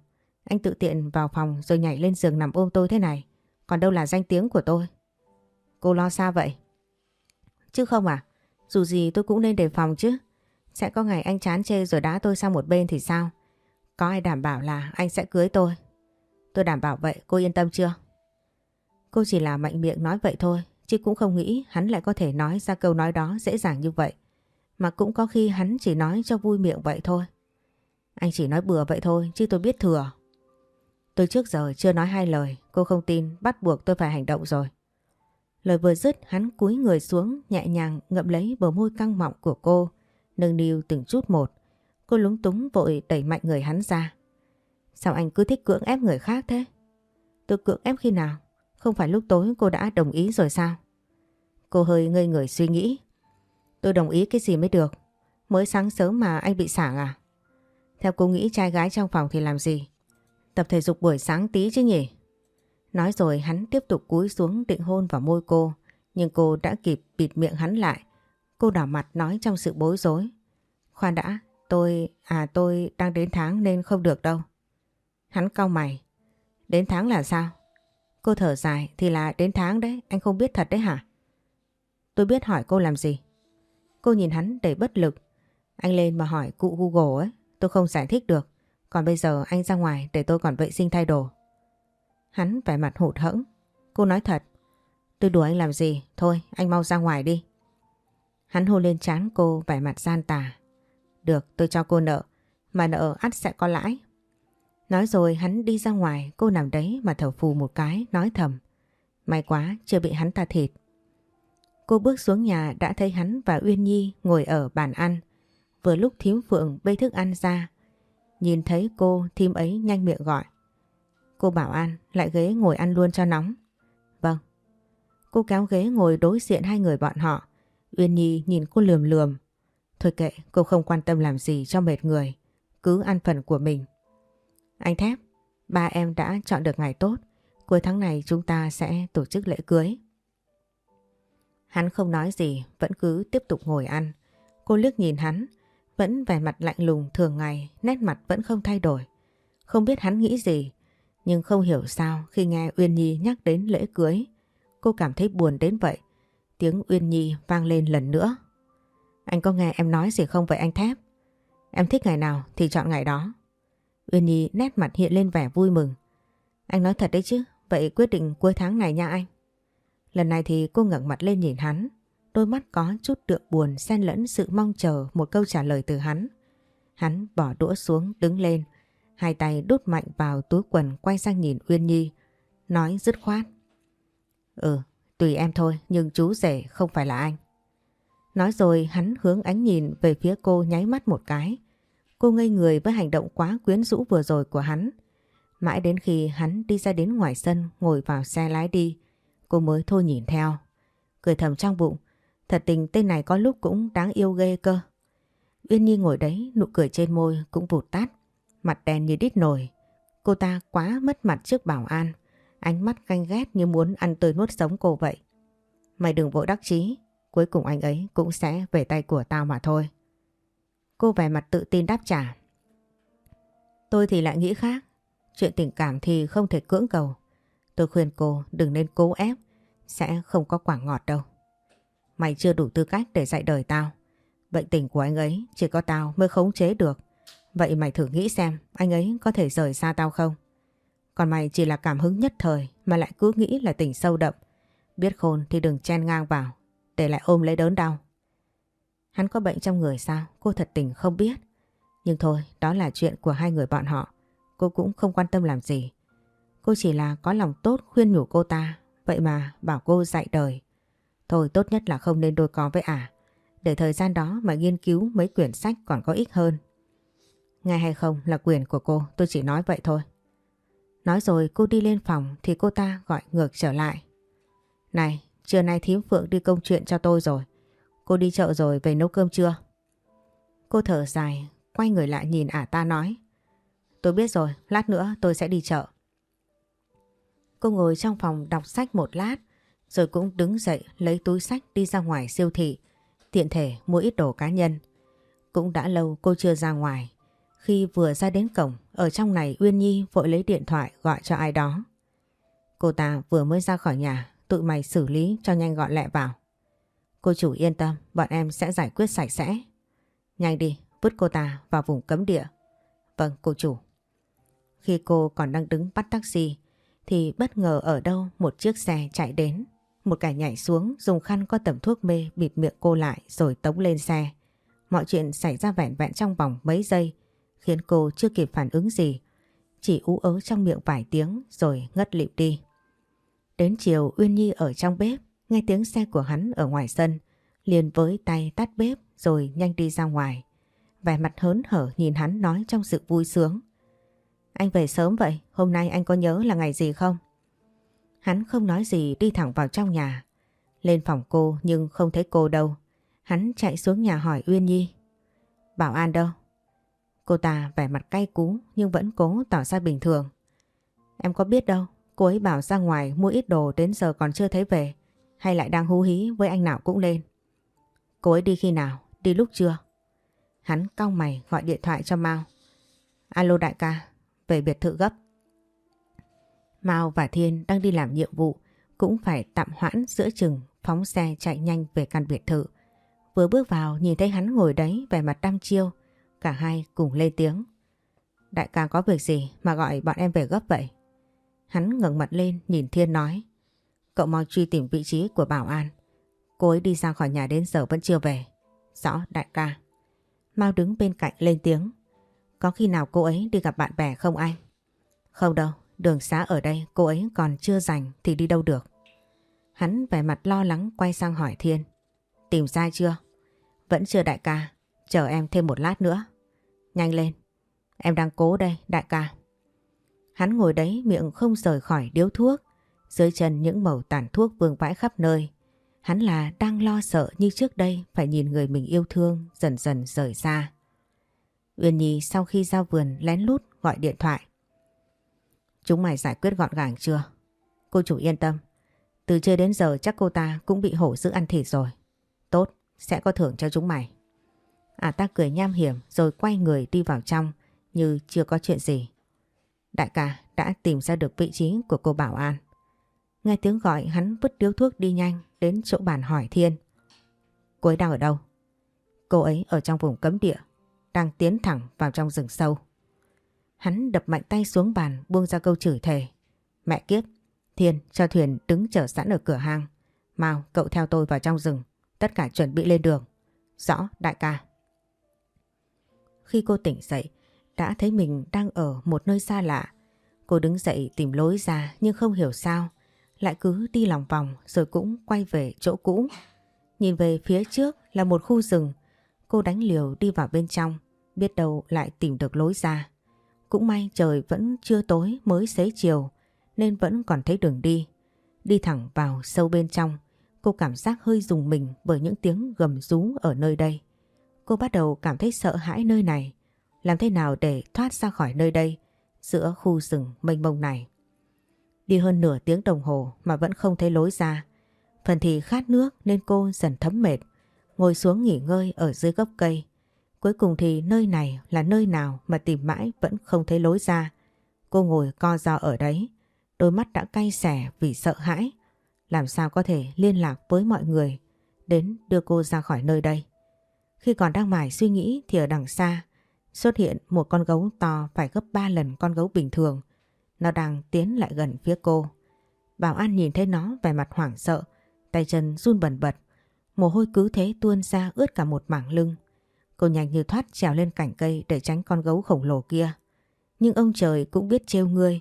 Anh tự tiện vào phòng rồi nhảy lên giường nằm ôm tôi thế này. Còn đâu là danh tiếng của tôi. Cô lo xa vậy? Chứ không à? Dù gì tôi cũng nên đề phòng chứ. Sẽ có ngày anh chán chê rồi đá tôi sang một bên thì sao? Có ai đảm bảo là anh sẽ cưới tôi? Tôi đảm bảo vậy, cô yên tâm chưa? Cô chỉ là mạnh miệng nói vậy thôi, chứ cũng không nghĩ hắn lại có thể nói ra câu nói đó dễ dàng như vậy. Mà cũng có khi hắn chỉ nói cho vui miệng vậy thôi. Anh chỉ nói bừa vậy thôi chứ tôi biết thừa. Tôi trước giờ chưa nói hai lời, cô không tin bắt buộc tôi phải hành động rồi. Lời vừa dứt hắn cúi người xuống nhẹ nhàng ngậm lấy bờ môi căng mọng của cô, nâng niu từng chút một. Cô lúng túng vội đẩy mạnh người hắn ra. Sao anh cứ thích cưỡng ép người khác thế? Tôi cưỡng ép khi nào? Không phải lúc tối cô đã đồng ý rồi sao? Cô hơi ngây người suy nghĩ. Tôi đồng ý cái gì mới được? Mới sáng sớm mà anh bị sảng à? Theo cô nghĩ trai gái trong phòng thì làm gì? Tập thể dục buổi sáng tí chứ nhỉ? Nói rồi hắn tiếp tục cúi xuống định hôn vào môi cô. Nhưng cô đã kịp bịt miệng hắn lại. Cô đỏ mặt nói trong sự bối rối. Khoan đã, tôi... À tôi đang đến tháng nên không được đâu. Hắn cau mày. Đến tháng là sao? Cô thở dài thì là đến tháng đấy, anh không biết thật đấy hả? Tôi biết hỏi cô làm gì? Cô nhìn hắn đầy bất lực. Anh lên mà hỏi cụ Google ấy, tôi không giải thích được. Còn bây giờ anh ra ngoài để tôi còn vệ sinh thay đồ. Hắn vẻ mặt hụt hẫng. Cô nói thật. Tôi đùa anh làm gì? Thôi anh mau ra ngoài đi. Hắn hôn lên trán cô vẻ mặt gian tà. Được tôi cho cô nợ. Mà nợ ắt sẽ có lãi. Nói rồi hắn đi ra ngoài cô nằm đấy mà thở phù một cái nói thầm. May quá chưa bị hắn ta thịt. Cô bước xuống nhà đã thấy hắn và Uyên Nhi ngồi ở bàn ăn. Vừa lúc thím Phượng bê thức ăn ra. Nhìn thấy cô thím ấy nhanh miệng gọi. Cô bảo An lại ghế ngồi ăn luôn cho nóng. Vâng. Cô kéo ghế ngồi đối diện hai người bọn họ. Uyên Nhi nhìn cô lườm lườm. Thôi kệ cô không quan tâm làm gì cho mệt người. Cứ ăn phần của mình. Anh Thép, ba em đã chọn được ngày tốt. Cuối tháng này chúng ta sẽ tổ chức lễ cưới. Hắn không nói gì, vẫn cứ tiếp tục ngồi ăn. Cô liếc nhìn hắn, vẫn vẻ mặt lạnh lùng thường ngày, nét mặt vẫn không thay đổi. Không biết hắn nghĩ gì, nhưng không hiểu sao khi nghe Uyên Nhi nhắc đến lễ cưới, cô cảm thấy buồn đến vậy. Tiếng Uyên Nhi vang lên lần nữa. Anh có nghe em nói gì không vậy anh Thép? Em thích ngày nào thì chọn ngày đó. Uyên Nhi nét mặt hiện lên vẻ vui mừng. Anh nói thật đấy chứ, vậy quyết định cuối tháng này nha anh. Lần này thì cô ngẩng mặt lên nhìn hắn, đôi mắt có chút đượm buồn xen lẫn sự mong chờ một câu trả lời từ hắn. Hắn bỏ đũa xuống đứng lên, hai tay đút mạnh vào túi quần quay sang nhìn Uyên Nhi, nói dứt khoát. Ừ, tùy em thôi nhưng chú rể không phải là anh. Nói rồi hắn hướng ánh nhìn về phía cô nháy mắt một cái. Cô ngây người với hành động quá quyến rũ vừa rồi của hắn. Mãi đến khi hắn đi ra đến ngoài sân ngồi vào xe lái đi, cô mới thôi nhìn theo. Cười thầm trong bụng, thật tình tên này có lúc cũng đáng yêu ghê cơ. Uyên Nhi ngồi đấy, nụ cười trên môi cũng vụt tắt, mặt đen như đít nổi. Cô ta quá mất mặt trước bảo an, ánh mắt ganh ghét như muốn ăn tươi nuốt sống cô vậy. Mày đừng vội đắc chí, cuối cùng anh ấy cũng sẽ về tay của tao mà thôi. Cô vẻ mặt tự tin đáp trả. Tôi thì lại nghĩ khác, chuyện tình cảm thì không thể cưỡng cầu. Tôi khuyên cô đừng nên cố ép, sẽ không có quả ngọt đâu. Mày chưa đủ tư cách để dạy đời tao. Bệnh tình của anh ấy chỉ có tao mới khống chế được. Vậy mày thử nghĩ xem anh ấy có thể rời xa tao không? Còn mày chỉ là cảm hứng nhất thời mà lại cứ nghĩ là tình sâu đậm. Biết khôn thì đừng chen ngang vào, để lại ôm lấy đớn đau. Hắn có bệnh trong người sao? Cô thật tình không biết. Nhưng thôi, đó là chuyện của hai người bọn họ. Cô cũng không quan tâm làm gì. Cô chỉ là có lòng tốt khuyên nhủ cô ta. Vậy mà bảo cô dạy đời. Thôi tốt nhất là không nên đôi co với ả. Để thời gian đó mà nghiên cứu mấy quyển sách còn có ích hơn. Nghe hay không là quyền của cô, tôi chỉ nói vậy thôi. Nói rồi cô đi lên phòng thì cô ta gọi ngược trở lại. Này, trưa nay thím Phượng đi công chuyện cho tôi rồi. Cô đi chợ rồi về nấu cơm chưa? Cô thở dài, quay người lại nhìn ả ta nói. Tôi biết rồi, lát nữa tôi sẽ đi chợ. Cô ngồi trong phòng đọc sách một lát, rồi cũng đứng dậy lấy túi sách đi ra ngoài siêu thị, tiện thể mua ít đồ cá nhân. Cũng đã lâu cô chưa ra ngoài. Khi vừa ra đến cổng, ở trong này Uyên Nhi vội lấy điện thoại gọi cho ai đó. Cô ta vừa mới ra khỏi nhà, tụi mày xử lý cho nhanh gọn lẹ vào. Cô chủ yên tâm, bọn em sẽ giải quyết sạch sẽ. Nhanh đi, vứt cô ta vào vùng cấm địa. Vâng, cô chủ. Khi cô còn đang đứng bắt taxi, thì bất ngờ ở đâu một chiếc xe chạy đến. Một kẻ nhảy xuống dùng khăn có tẩm thuốc mê bịt miệng cô lại rồi tống lên xe. Mọi chuyện xảy ra vẹn vẹn trong vòng mấy giây, khiến cô chưa kịp phản ứng gì. Chỉ ú ớ trong miệng vài tiếng rồi ngất lịm đi. Đến chiều, Uyên Nhi ở trong bếp, nghe tiếng xe của hắn ở ngoài sân, liền với tay tắt bếp rồi nhanh đi ra ngoài. Vẻ mặt hớn hở nhìn hắn nói trong sự vui sướng. Anh về sớm vậy, hôm nay anh có nhớ là ngày gì không? Hắn không nói gì đi thẳng vào trong nhà. Lên phòng cô nhưng không thấy cô đâu. Hắn chạy xuống nhà hỏi Uyên Nhi. Bảo An đâu? Cô ta vẻ mặt cay cú nhưng vẫn cố tỏ ra bình thường. Em có biết đâu, cô ấy bảo ra ngoài mua ít đồ đến giờ còn chưa thấy về. Hay lại đang hú hí với anh nào cũng lên. Cô ấy đi khi nào? Đi lúc chưa? Hắn cong mày gọi điện thoại cho Mao. Alo đại ca, về biệt thự gấp. Mao và Thiên đang đi làm nhiệm vụ cũng phải tạm hoãn giữa chừng phóng xe chạy nhanh về căn biệt thự. Vừa bước vào nhìn thấy hắn ngồi đấy vẻ mặt đăm chiêu, cả hai cùng lên tiếng. Đại ca có việc gì mà gọi bọn em về gấp vậy? Hắn ngẩng mặt lên nhìn Thiên nói. Cậu mau truy tìm vị trí của Bảo An. Cô ấy đi ra khỏi nhà đến giờ vẫn chưa về. Rõ đại ca. Mau đứng bên cạnh lên tiếng. Có khi nào cô ấy đi gặp bạn bè không anh? Không đâu, đường xá ở đây cô ấy còn chưa dành thì đi đâu được. Hắn vẻ mặt lo lắng quay sang hỏi Thiên. Tìm ra chưa? Vẫn chưa đại ca, chờ em thêm một lát nữa. Nhanh lên, em đang cố đây đại ca. Hắn ngồi đấy miệng không rời khỏi điếu thuốc, dưới chân những mẩu tàn thuốc vương vãi khắp nơi. Hắn là đang lo sợ như trước đây phải nhìn người mình yêu thương dần dần rời xa. Uyên Nhi sau khi ra vườn lén lút gọi điện thoại. Chúng mày giải quyết gọn gàng chưa? Cô chủ yên tâm. Từ trưa đến giờ chắc cô ta cũng bị hổ dữ ăn thịt rồi. Tốt, sẽ có thưởng cho chúng mày. À ta cười nham hiểm rồi quay người đi vào trong như chưa có chuyện gì. Đại ca đã tìm ra được vị trí của cô Bảo An. Nghe tiếng gọi hắn vứt điếu thuốc đi nhanh đến chỗ bàn hỏi Thiên. Cô ấy đang ở đâu? Cô ấy ở trong vùng cấm địa, đang tiến thẳng vào trong rừng sâu. Hắn đập mạnh tay xuống bàn buông ra câu chửi thề. Mẹ kiếp, Thiên cho thuyền đứng chờ sẵn ở cửa hang. Mau cậu theo tôi vào trong rừng, tất cả chuẩn bị lên đường. Rõ đại ca. Khi cô tỉnh dậy, đã thấy mình đang ở một nơi xa lạ. Cô đứng dậy tìm lối ra nhưng không hiểu sao. Lại cứ đi lòng vòng rồi cũng quay về chỗ cũ. Nhìn về phía trước là một khu rừng. Cô đánh liều đi vào bên trong, biết đâu lại tìm được lối ra. Cũng may trời vẫn chưa tối mới xế chiều nên vẫn còn thấy đường đi. Đi thẳng vào sâu bên trong, cô cảm giác hơi rùng mình bởi những tiếng gầm rú ở nơi đây. Cô bắt đầu cảm thấy sợ hãi nơi này. Làm thế nào để thoát ra khỏi nơi đây giữa khu rừng mênh mông này. Đi hơn nửa tiếng đồng hồ mà vẫn không thấy lối ra. Phần thì khát nước nên cô dần thấm mệt, ngồi xuống nghỉ ngơi ở dưới gốc cây. Cuối cùng thì nơi này là nơi nào mà tìm mãi vẫn không thấy lối ra. Cô ngồi co ro ở đấy, đôi mắt đã cay xẻ vì sợ hãi. Làm sao có thể liên lạc với mọi người đến đưa cô ra khỏi nơi đây. Khi còn đang mải suy nghĩ thì ở đằng xa xuất hiện một con gấu to phải gấp 3 lần con gấu bình thường. Nó đang tiến lại gần phía cô. Bảo An nhìn thấy nó vẻ mặt hoảng sợ, tay chân run bần bật. Mồ hôi cứ thế tuôn ra ướt cả một mảng lưng. Cô nhanh như thoát trèo lên cành cây để tránh con gấu khổng lồ kia. Nhưng ông trời cũng biết trêu ngươi.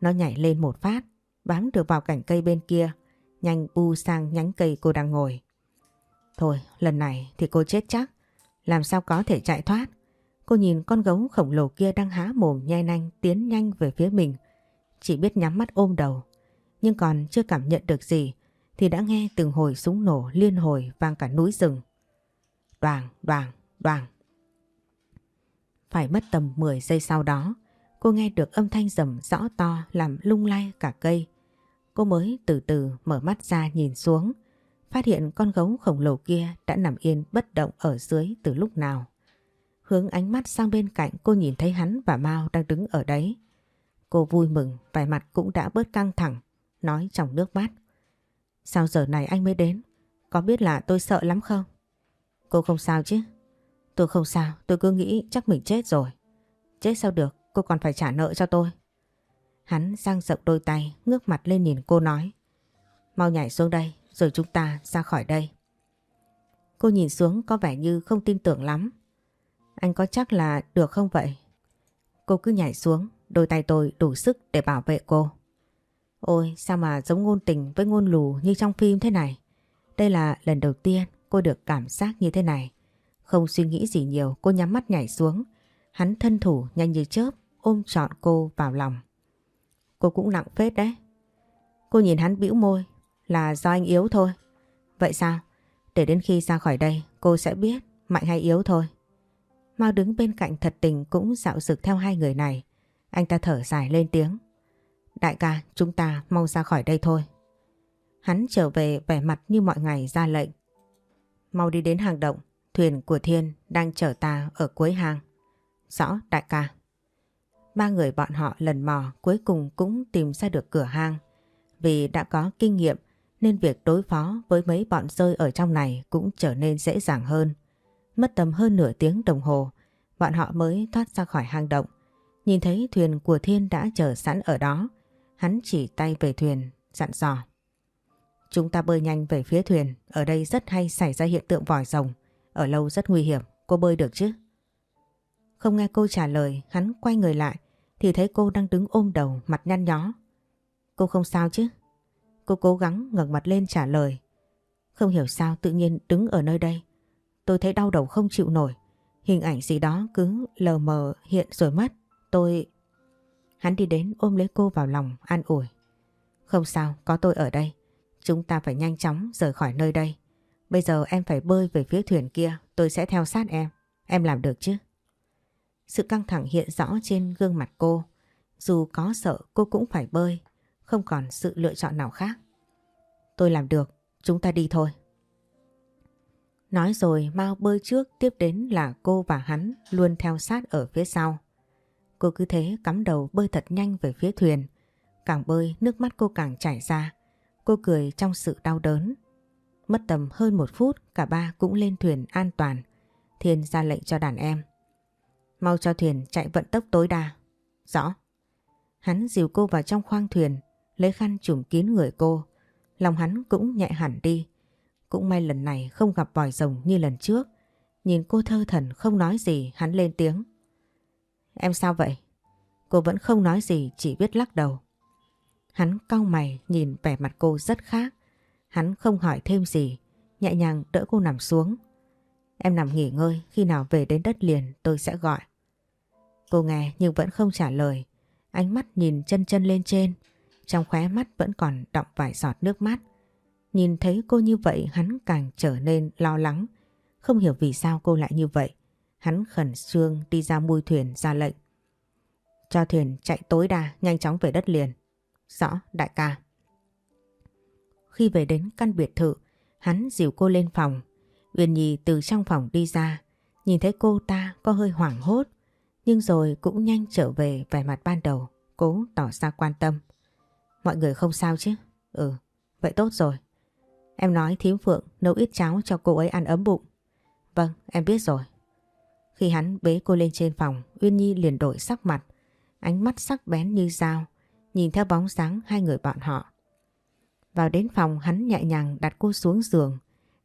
Nó nhảy lên một phát, bám được vào cành cây bên kia, nhanh bu sang nhánh cây cô đang ngồi. Thôi, lần này thì cô chết chắc. Làm sao có thể chạy thoát? Cô nhìn con gấu khổng lồ kia đang há mồm nhai nanh tiến nhanh về phía mình. Chỉ biết nhắm mắt ôm đầu. Nhưng còn chưa cảm nhận được gì thì đã nghe từng hồi súng nổ liên hồi vang cả núi rừng. Đoàn, đoàn, đoàn. Phải mất tầm 10 giây sau đó, cô nghe được âm thanh rầm rõ to làm lung lay cả cây. Cô mới từ từ mở mắt ra nhìn xuống, phát hiện con gấu khổng lồ kia đã nằm yên bất động ở dưới từ lúc nào. Hướng ánh mắt sang bên cạnh cô nhìn thấy hắn và Mao đang đứng ở đấy. Cô vui mừng, vẻ mặt cũng đã bớt căng thẳng, nói trong nước mắt. Sao giờ này anh mới đến? Có biết là tôi sợ lắm không? Cô không sao chứ? Tôi không sao, tôi cứ nghĩ chắc mình chết rồi. Chết sao được, cô còn phải trả nợ cho tôi. Hắn giang rộng đôi tay, ngước mặt lên nhìn cô nói. Mau nhảy xuống đây, rồi chúng ta ra khỏi đây. Cô nhìn xuống có vẻ như không tin tưởng lắm. Anh có chắc là được không vậy? Cô cứ nhảy xuống, đôi tay tôi đủ sức để bảo vệ cô. Ôi sao mà giống ngôn tình với ngôn lù như trong phim thế này. Đây là lần đầu tiên cô được cảm giác như thế này. Không suy nghĩ gì nhiều cô nhắm mắt nhảy xuống. Hắn thân thủ nhanh như chớp ôm trọn cô vào lòng. Cô cũng nặng phết đấy. Cô nhìn hắn bĩu môi là do anh yếu thôi. Vậy sao? Để đến khi ra khỏi đây cô sẽ biết mạnh hay yếu thôi. Mao đứng bên cạnh thật tình cũng dạo dực theo hai người này. Anh ta thở dài lên tiếng. Đại ca, chúng ta mau ra khỏi đây thôi. Hắn trở về vẻ mặt như mọi ngày ra lệnh. Mau đi đến hàng động, thuyền của Thiên đang chở ta ở cuối hang. Rõ, đại ca. Ba người bọn họ lần mò cuối cùng cũng tìm ra được cửa hang. Vì đã có kinh nghiệm nên việc đối phó với mấy bọn rơi ở trong này cũng trở nên dễ dàng hơn. Mất tầm hơn nửa tiếng đồng hồ, bọn họ mới thoát ra khỏi hang động. Nhìn thấy thuyền của Thiên đã chờ sẵn ở đó, hắn chỉ tay về thuyền, dặn dò. Chúng ta bơi nhanh về phía thuyền, ở đây rất hay xảy ra hiện tượng vòi rồng, ở lâu rất nguy hiểm, cô bơi được chứ? Không nghe cô trả lời, hắn quay người lại, thì thấy cô đang đứng ôm đầu, mặt nhăn nhó. Cô không sao chứ? Cô cố gắng ngẩng mặt lên trả lời. Không hiểu sao tự nhiên đứng ở nơi đây, Tôi thấy đau đầu không chịu nổi. Hình ảnh gì đó cứ lờ mờ hiện rồi mất. Tôi... Hắn đi đến ôm lấy cô vào lòng, an ủi. Không sao, có tôi ở đây. Chúng ta phải nhanh chóng rời khỏi nơi đây. Bây giờ em phải bơi về phía thuyền kia, tôi sẽ theo sát em. Em làm được chứ? Sự căng thẳng hiện rõ trên gương mặt cô. Dù có sợ cô cũng phải bơi, không còn sự lựa chọn nào khác. Tôi làm được, chúng ta đi thôi. Nói rồi Mao bơi trước tiếp đến là cô và hắn luôn theo sát ở phía sau. Cô cứ thế cắm đầu bơi thật nhanh về phía thuyền. Càng bơi nước mắt cô càng chảy ra. Cô cười trong sự đau đớn. Mất tầm hơn một phút cả ba cũng lên thuyền an toàn. Thiên ra lệnh cho đàn em. Mau cho thuyền chạy vận tốc tối đa. Rõ. Hắn dìu cô vào trong khoang thuyền, lấy khăn trùm kín người cô. Lòng hắn cũng nhẹ hẳn đi. Cũng may lần này không gặp vòi rồng như lần trước. Nhìn cô thơ thần không nói gì hắn lên tiếng. Em sao vậy? Cô vẫn không nói gì chỉ biết lắc đầu. Hắn cau mày nhìn vẻ mặt cô rất khác. Hắn không hỏi thêm gì, nhẹ nhàng đỡ cô nằm xuống. Em nằm nghỉ ngơi, khi nào về đến đất liền tôi sẽ gọi. Cô nghe nhưng vẫn không trả lời. Ánh mắt nhìn chân chân lên trên, trong khóe mắt vẫn còn đọng vài giọt nước mắt. Nhìn thấy cô như vậy hắn càng trở nên lo lắng. Không hiểu vì sao cô lại như vậy. Hắn khẩn trương đi ra mui thuyền ra lệnh. Cho thuyền chạy tối đa nhanh chóng về đất liền. Rõ, đại ca. Khi về đến căn biệt thự, hắn dìu cô lên phòng. Uyên Nhi từ trong phòng đi ra, nhìn thấy cô ta có hơi hoảng hốt, nhưng rồi cũng nhanh trở về vẻ mặt ban đầu, cố tỏ ra quan tâm. Mọi người không sao chứ? Ừ, vậy tốt rồi. Em nói thím Phượng nấu ít cháo cho cô ấy ăn ấm bụng. Vâng, em biết rồi. Khi hắn bế cô lên trên phòng, Uyên Nhi liền đổi sắc mặt, ánh mắt sắc bén như dao, nhìn theo bóng dáng hai người bọn họ. Vào đến phòng hắn nhẹ nhàng đặt cô xuống giường,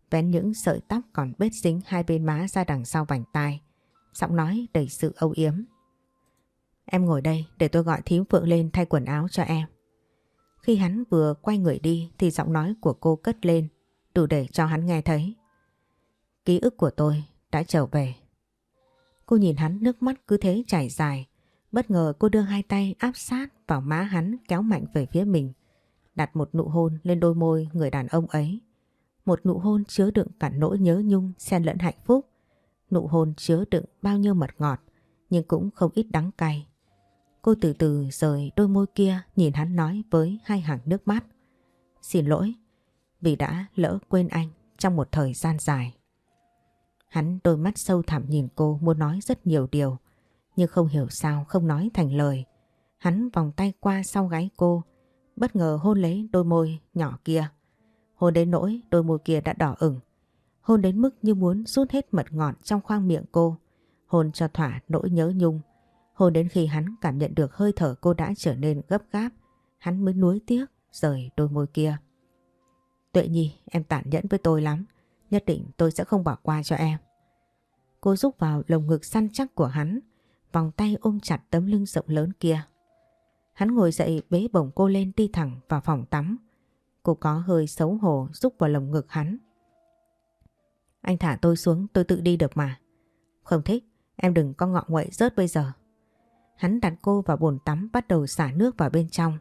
vén những sợi tóc còn bết dính hai bên má ra đằng sau vành tai, giọng nói đầy sự âu yếm. Em ngồi đây để tôi gọi thím Phượng lên thay quần áo cho em. Khi hắn vừa quay người đi thì giọng nói của cô cất lên, đủ để cho hắn nghe thấy. Ký ức của tôi đã trở về. Cô nhìn hắn nước mắt cứ thế chảy dài. Bất ngờ cô đưa hai tay áp sát vào má hắn kéo mạnh về phía mình. Đặt một nụ hôn lên đôi môi người đàn ông ấy. Một nụ hôn chứa đựng cả nỗi nhớ nhung, xen lẫn hạnh phúc. Nụ hôn chứa đựng bao nhiêu mật ngọt, nhưng cũng không ít đắng cay. Cô từ từ rời đôi môi kia, nhìn hắn nói với hai hàng nước mắt. Xin lỗi, vì đã lỡ quên anh trong một thời gian dài. Hắn đôi mắt sâu thẳm nhìn cô muốn nói rất nhiều điều, nhưng không hiểu sao không nói thành lời. Hắn vòng tay qua sau gáy cô bất ngờ hôn lấy đôi môi nhỏ kia. Hôn đến nỗi đôi môi kia đã đỏ ửng. Hôn đến mức như muốn rút hết mật ngọt trong khoang miệng cô. Hôn cho thỏa nỗi nhớ nhung. Hôn đến khi hắn cảm nhận được hơi thở cô đã trở nên gấp gáp. Hắn mới nuối tiếc rời đôi môi kia. Tuệ Nhi, em tản nhẫn với tôi lắm. Nhất định tôi sẽ không bỏ qua cho em. Cô rúc vào lồng ngực săn chắc của hắn, vòng tay ôm chặt tấm lưng rộng lớn kia. Hắn ngồi dậy bế bổng cô lên đi thẳng vào phòng tắm. Cô có hơi xấu hổ rúc vào lồng ngực hắn. Anh thả tôi xuống tôi tự đi được mà. Không thích, em đừng có ngọ nguậy rớt bây giờ. Hắn đặt cô vào bồn tắm bắt đầu xả nước vào bên trong.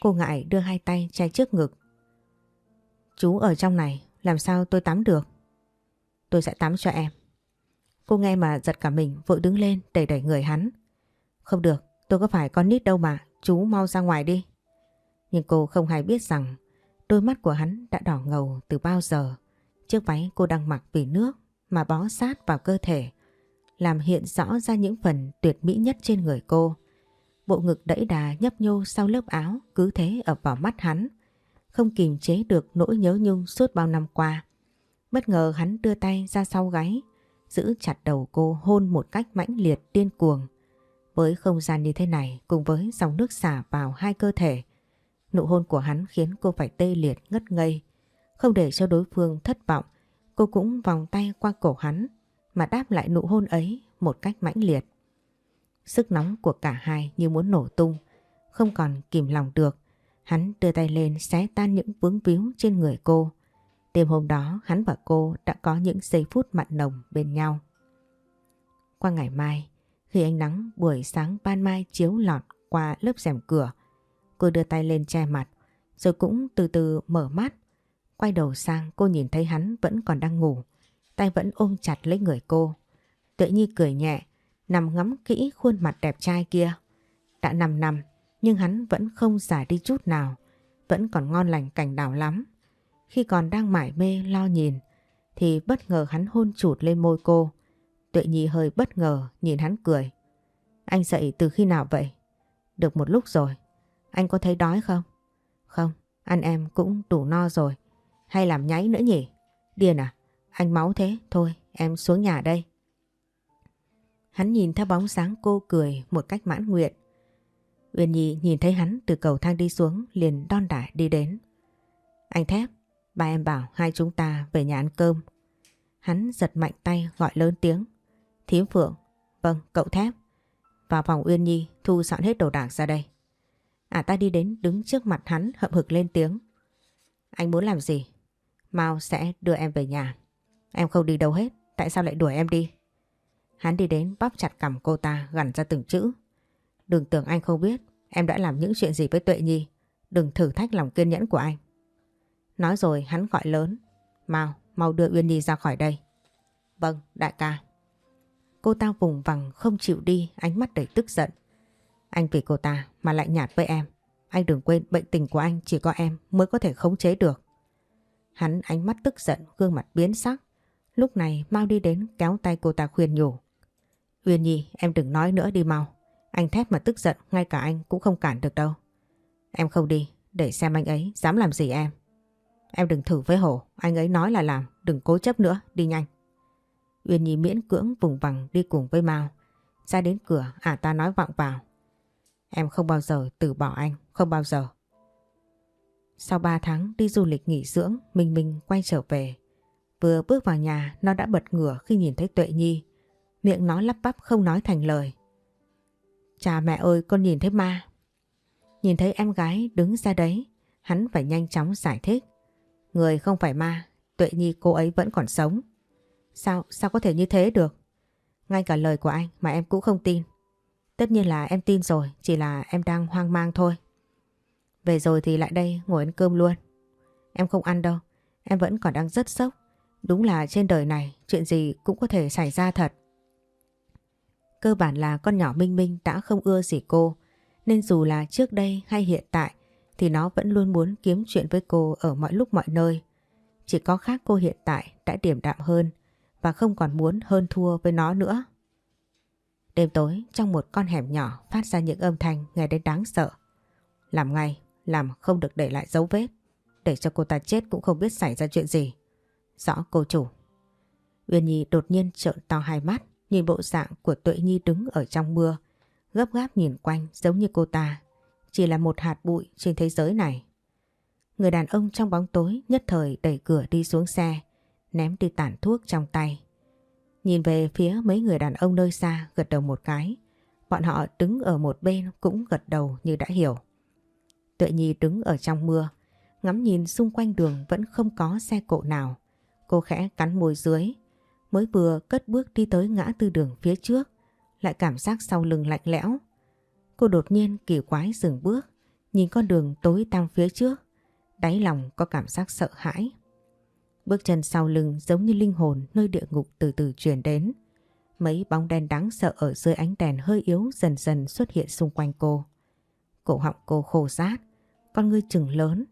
Cô ngại đưa hai tay che trước ngực. Chú ở trong này, làm sao tôi tắm được? Tôi sẽ tắm cho em. Cô nghe mà giật cả mình vội đứng lên đẩy đẩy người hắn. Không được, tôi có phải con nít đâu mà, chú mau ra ngoài đi. Nhưng cô không hay biết rằng đôi mắt của hắn đã đỏ ngầu từ bao giờ. Chiếc váy cô đang mặc vì nước mà bó sát vào cơ thể, làm hiện rõ ra những phần tuyệt mỹ nhất trên người cô. Bộ ngực đẫy đà nhấp nhô sau lớp áo cứ thế ập vào mắt hắn, không kìm chế được nỗi nhớ nhung suốt bao năm qua. Bất ngờ hắn đưa tay ra sau gáy, giữ chặt đầu cô hôn một cách mãnh liệt điên cuồng. Với không gian như thế này cùng với dòng nước xả vào hai cơ thể, nụ hôn của hắn khiến cô phải tê liệt ngất ngây. Không để cho đối phương thất vọng, cô cũng vòng tay qua cổ hắn mà đáp lại nụ hôn ấy một cách mãnh liệt. Sức nóng của cả hai như muốn nổ tung, không còn kìm lòng được. Hắn đưa tay lên xé tan những vướng víu trên người cô. Đêm hôm đó hắn và cô đã có những giây phút mặn nồng bên nhau. Qua ngày mai, khi ánh nắng buổi sáng ban mai chiếu lọt qua lớp rèm cửa, cô đưa tay lên che mặt, rồi cũng từ từ mở mắt. Quay đầu sang cô nhìn thấy hắn vẫn còn đang ngủ, tay vẫn ôm chặt lấy người cô. Tuệ Nhi cười nhẹ, nằm ngắm kỹ khuôn mặt đẹp trai kia. Đã 5 năm, nhưng hắn vẫn không giả đi chút nào, vẫn còn ngon lành cảnh đảo lắm. Khi còn đang mải mê lo nhìn thì bất ngờ hắn hôn chụt lên môi cô. Tuệ Nhi hơi bất ngờ nhìn hắn cười. Anh dậy từ khi nào vậy? Được một lúc rồi. Anh có thấy đói không? Không, ăn em cũng đủ no rồi. Hay làm nháy nữa nhỉ? Điên à? Anh máu thế. Thôi, em xuống nhà đây. Hắn nhìn theo bóng sáng cô cười một cách mãn nguyện. Uyên Nhi nhìn thấy hắn từ cầu thang đi xuống liền đon đả đi đến. Anh Thép, ba em bảo hai chúng ta về nhà ăn cơm. Hắn giật mạnh tay gọi lớn tiếng. Thím Phượng, vâng, cậu Thép. Vào phòng Uyên Nhi thu dọn hết đồ đạc ra đây. À ta đi đến đứng trước mặt hắn hậm hực lên tiếng. Anh muốn làm gì? Mau sẽ đưa em về nhà. Em không đi đâu hết, tại sao lại đuổi em đi? Hắn đi đến bóp chặt cầm cô ta gằn ra từng chữ. Đừng tưởng anh không biết em đã làm những chuyện gì với Tuệ Nhi. Đừng thử thách lòng kiên nhẫn của anh. Nói rồi hắn gọi lớn. Mau, mau đưa Uyên Nhi ra khỏi đây. Vâng, đại ca. Cô ta vùng vằng không chịu đi, ánh mắt đầy tức giận. Anh vì cô ta mà lại nhạt với em. Anh đừng quên bệnh tình của anh chỉ có em mới có thể khống chế được. Hắn ánh mắt tức giận, gương mặt biến sắc. Lúc này mau đi đến kéo tay cô ta khuyên nhủ. Uyên Nhi, em đừng nói nữa đi mau. Anh thét mà tức giận, ngay cả anh cũng không cản được đâu. Em không đi, để xem anh ấy dám làm gì em. Em đừng thử với Hổ, anh ấy nói là làm, đừng cố chấp nữa, đi nhanh. Uyên Nhi miễn cưỡng vùng vằng đi cùng với Mao. Ra đến cửa, ả ta nói vọng vào. Em không bao giờ từ bỏ anh, không bao giờ. Sau 3 tháng đi du lịch nghỉ dưỡng, Minh Minh quay trở về. Vừa bước vào nhà, nó đã bật ngửa khi nhìn thấy Tuệ Nhi. Miệng nó lắp bắp không nói thành lời. Chà mẹ ơi, con nhìn thấy ma. Nhìn thấy em gái đứng ra đấy, hắn phải nhanh chóng giải thích. Người không phải ma, Tuệ Nhi cô ấy vẫn còn sống. Sao, sao có thể như thế được? Ngay cả lời của anh mà em cũng không tin. Tất nhiên là em tin rồi, chỉ là em đang hoang mang thôi. Về rồi thì lại đây ngồi ăn cơm luôn. Em không ăn đâu, em vẫn còn đang rất sốc. Đúng là trên đời này chuyện gì cũng có thể xảy ra thật. Cơ bản là con nhỏ Minh Minh đã không ưa gì cô, nên dù là trước đây hay hiện tại thì nó vẫn luôn muốn kiếm chuyện với cô ở mọi lúc mọi nơi. Chỉ có khác cô hiện tại đã điểm đạm hơn và không còn muốn hơn thua với nó nữa. Đêm tối trong một con hẻm nhỏ phát ra những âm thanh nghe đến đáng sợ. Làm ngay, làm không được để lại dấu vết. Để cho cô ta chết cũng không biết xảy ra chuyện gì. Rõ cô chủ. Uyên Nhi đột nhiên trợn to hai mắt, nhìn bộ dạng của Tuệ Nhi đứng ở trong mưa, gấp gáp nhìn quanh giống như cô ta, chỉ là một hạt bụi trên thế giới này. Người đàn ông trong bóng tối nhất thời đẩy cửa đi xuống xe, ném đi tản thuốc trong tay. Nhìn về phía mấy người đàn ông nơi xa gật đầu một cái. Bọn họ đứng ở một bên cũng gật đầu như đã hiểu. Tuệ Nhi đứng ở trong mưa, ngắm nhìn xung quanh đường vẫn không có xe cộ nào. Cô khẽ cắn môi dưới, mới vừa cất bước đi tới ngã tư đường phía trước, lại cảm giác sau lưng lạnh lẽo. Cô đột nhiên kỳ quái dừng bước, nhìn con đường tối tăm phía trước, đáy lòng có cảm giác sợ hãi. Bước chân sau lưng giống như linh hồn nơi địa ngục từ từ truyền đến. Mấy bóng đen đáng sợ ở dưới ánh đèn hơi yếu dần dần xuất hiện xung quanh cô. Cổ họng cô khô rát, con ngươi trừng lớn,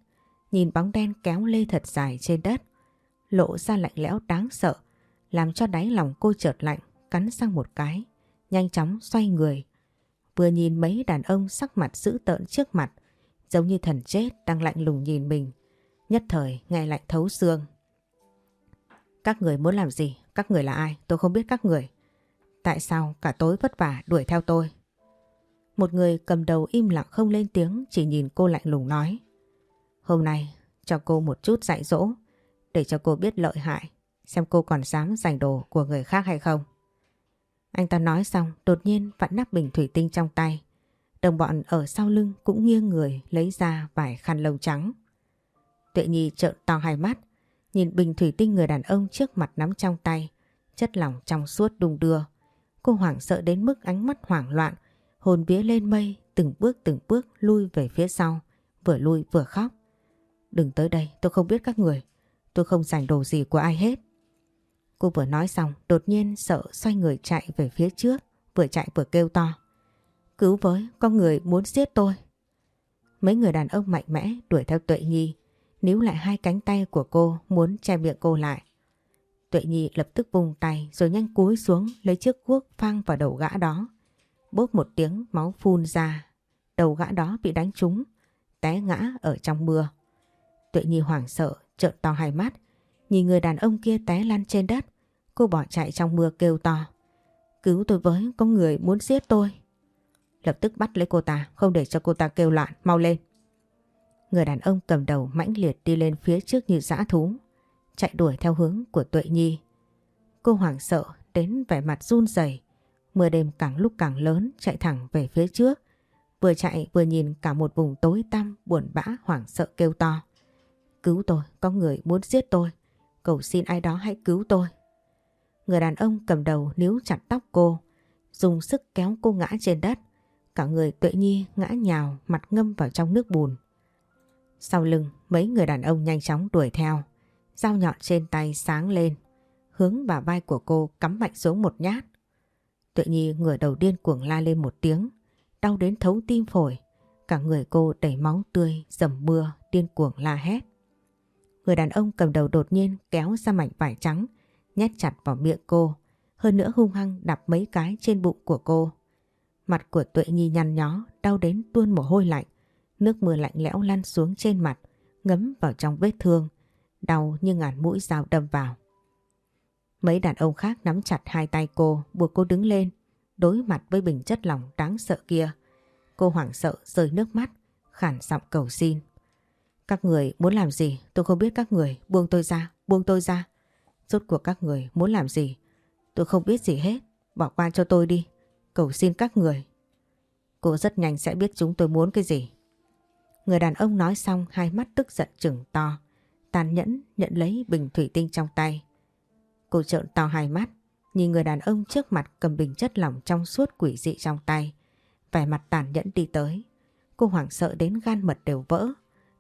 nhìn bóng đen kéo lê thật dài trên đất, lộ ra lạnh lẽo đáng sợ, làm cho đáy lòng cô chợt lạnh, cắn sang một cái, nhanh chóng xoay người. Vừa nhìn mấy đàn ông sắc mặt dữ tợn trước mặt, giống như thần chết đang lạnh lùng nhìn mình, nhất thời nghe lạnh thấu xương. Các người muốn làm gì? Các người là ai? Tôi không biết các người. Tại sao cả tối vất vả đuổi theo tôi? Một người cầm đầu im lặng không lên tiếng, chỉ nhìn cô lạnh lùng nói. Hôm nay, cho cô một chút dạy dỗ, để cho cô biết lợi hại, xem cô còn dám giành đồ của người khác hay không. Anh ta nói xong, đột nhiên vặn nắp bình thủy tinh trong tay. Đồng bọn ở sau lưng cũng nghiêng người lấy ra vài khăn lông trắng. Tuệ Nhi trợn to hai mắt Nhìn bình thủy tinh người đàn ông trước mặt nắm trong tay, chất lỏng trong suốt đung đưa. Cô hoảng sợ đến mức ánh mắt hoảng loạn, hồn vía lên mây, từng bước từng bước lui về phía sau, vừa lui vừa khóc. Đừng tới đây, tôi không biết các người, tôi không giành đồ gì của ai hết. Cô vừa nói xong, đột nhiên sợ xoay người chạy về phía trước, vừa chạy vừa kêu to. Cứu với, con người muốn giết tôi. Mấy người đàn ông mạnh mẽ đuổi theo tuệ nhi, níu lại hai cánh tay của cô muốn che miệng cô lại. Tuệ Nhi lập tức vùng tay rồi nhanh cúi xuống lấy chiếc cuốc phang vào đầu gã đó. Bốp một tiếng máu phun ra, đầu gã đó bị đánh trúng, té ngã ở trong mưa. Tuệ Nhi hoảng sợ, trợn to hai mắt, nhìn người đàn ông kia té lăn trên đất. Cô bỏ chạy trong mưa kêu to. Cứu tôi với, có người muốn giết tôi. Lập tức bắt lấy cô ta, không để cho cô ta kêu loạn, mau lên. Người đàn ông cầm đầu mãnh liệt đi lên phía trước như dã thú, chạy đuổi theo hướng của Tuệ Nhi. Cô hoảng sợ đến vẻ mặt run rẩy, mưa đêm càng lúc càng lớn chạy thẳng về phía trước. Vừa chạy vừa nhìn cả một vùng tối tăm buồn bã hoảng sợ kêu to. Cứu tôi, có người muốn giết tôi. Cầu xin ai đó hãy cứu tôi. Người đàn ông cầm đầu níu chặt tóc cô, dùng sức kéo cô ngã trên đất. Cả người tuệ nhi ngã nhào mặt ngâm vào trong nước bùn. Sau lưng mấy người đàn ông nhanh chóng đuổi theo. Dao nhọn trên tay sáng lên. Hướng bả vai của cô cắm mạnh xuống một nhát. Tuệ nhi ngửa đầu điên cuồng la lên một tiếng. Đau đến thấu tim phổi. Cả người cô đầy máu tươi, dầm mưa, điên cuồng la hét. Người đàn ông cầm đầu đột nhiên kéo ra mảnh vải trắng, nhét chặt vào miệng cô. Hơn nữa hung hăng đập mấy cái trên bụng của cô. Mặt của Tuệ Nhi nhăn nhó, đau đến tuôn mồ hôi lạnh. Nước mưa lạnh lẽo lăn xuống trên mặt, ngấm vào trong vết thương, đau như ngàn mũi dao đâm vào. Mấy đàn ông khác nắm chặt hai tay cô, buộc cô đứng lên, đối mặt với bình chất lòng đáng sợ kia. Cô hoảng sợ rơi nước mắt, khản giọng cầu xin. Các người muốn làm gì tôi không biết các người, buông tôi ra, buông tôi ra. Rốt cuộc các người muốn làm gì, tôi không biết gì hết, bỏ qua cho tôi đi, cầu xin các người. Cô rất nhanh sẽ biết chúng tôi muốn cái gì. Người đàn ông nói xong hai mắt tức giận trừng to, tàn nhẫn nhận lấy bình thủy tinh trong tay. Cô trợn to hai mắt, nhìn người đàn ông trước mặt cầm bình chất lỏng trong suốt quỷ dị trong tay, vẻ mặt tàn nhẫn đi tới. Cô hoảng sợ đến gan mật đều vỡ,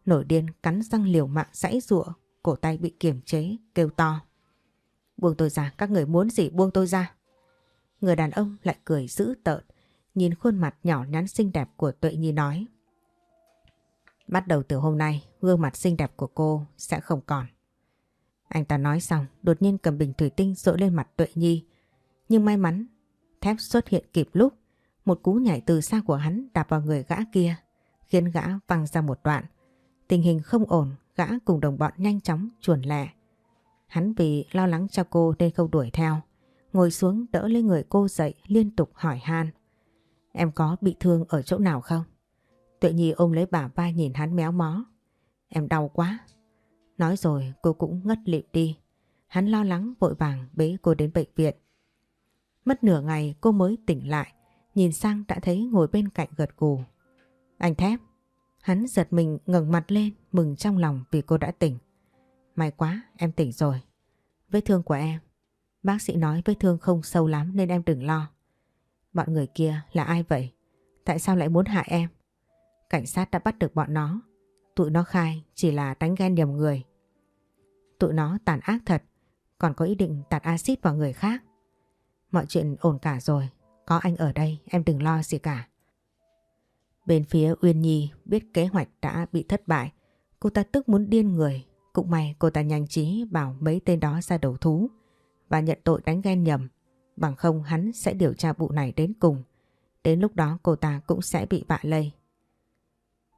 nổi điên cắn răng liều mạng sãy rụa, cổ tay bị kiềm chế, kêu to. Buông tôi ra, các người muốn gì buông tôi ra. Người đàn ông lại cười dữ tợn, nhìn khuôn mặt nhỏ nhắn xinh đẹp của Tuệ Nhi nói. Bắt đầu từ hôm nay, gương mặt xinh đẹp của cô sẽ không còn. Anh ta nói xong, đột nhiên cầm bình thủy tinh rội lên mặt Tuệ Nhi. Nhưng may mắn, thép xuất hiện kịp lúc, một cú nhảy từ xa của hắn đạp vào người gã kia, khiến gã văng ra một đoạn. Tình hình không ổn, gã cùng đồng bọn nhanh chóng chuồn lẹ. Hắn vì lo lắng cho cô nên không đuổi theo. Ngồi xuống đỡ lấy người cô dậy liên tục hỏi han. Em có bị thương ở chỗ nào không? Tuệ Nhi ôm lấy bả vai nhìn hắn méo mó. Em đau quá. Nói rồi, cô cũng ngất lịm đi. Hắn lo lắng, vội vàng bế cô đến bệnh viện. Mất nửa ngày, cô mới tỉnh lại. Nhìn sang đã thấy ngồi bên cạnh gật gù. Anh thép. Hắn giật mình ngẩng mặt lên, mừng trong lòng vì cô đã tỉnh. May quá, em tỉnh rồi. Vết thương của em. Bác sĩ nói vết thương không sâu lắm nên em đừng lo. Bọn người kia là ai vậy? Tại sao lại muốn hại em? Cảnh sát đã bắt được bọn nó. Tụi nó khai chỉ là đánh ghen nhầm người. Tụi nó tàn ác thật, còn có ý định tạt axit vào người khác. Mọi chuyện ổn cả rồi, có anh ở đây em đừng lo gì cả. Bên phía Uyên Nhi biết kế hoạch đã bị thất bại, cô ta tức muốn điên người. Cũng may cô ta nhanh trí bảo mấy tên đó ra đầu thú và nhận tội đánh ghen nhầm. Bằng không hắn sẽ điều tra vụ này đến cùng. Đến lúc đó cô ta cũng sẽ bị bạ lây.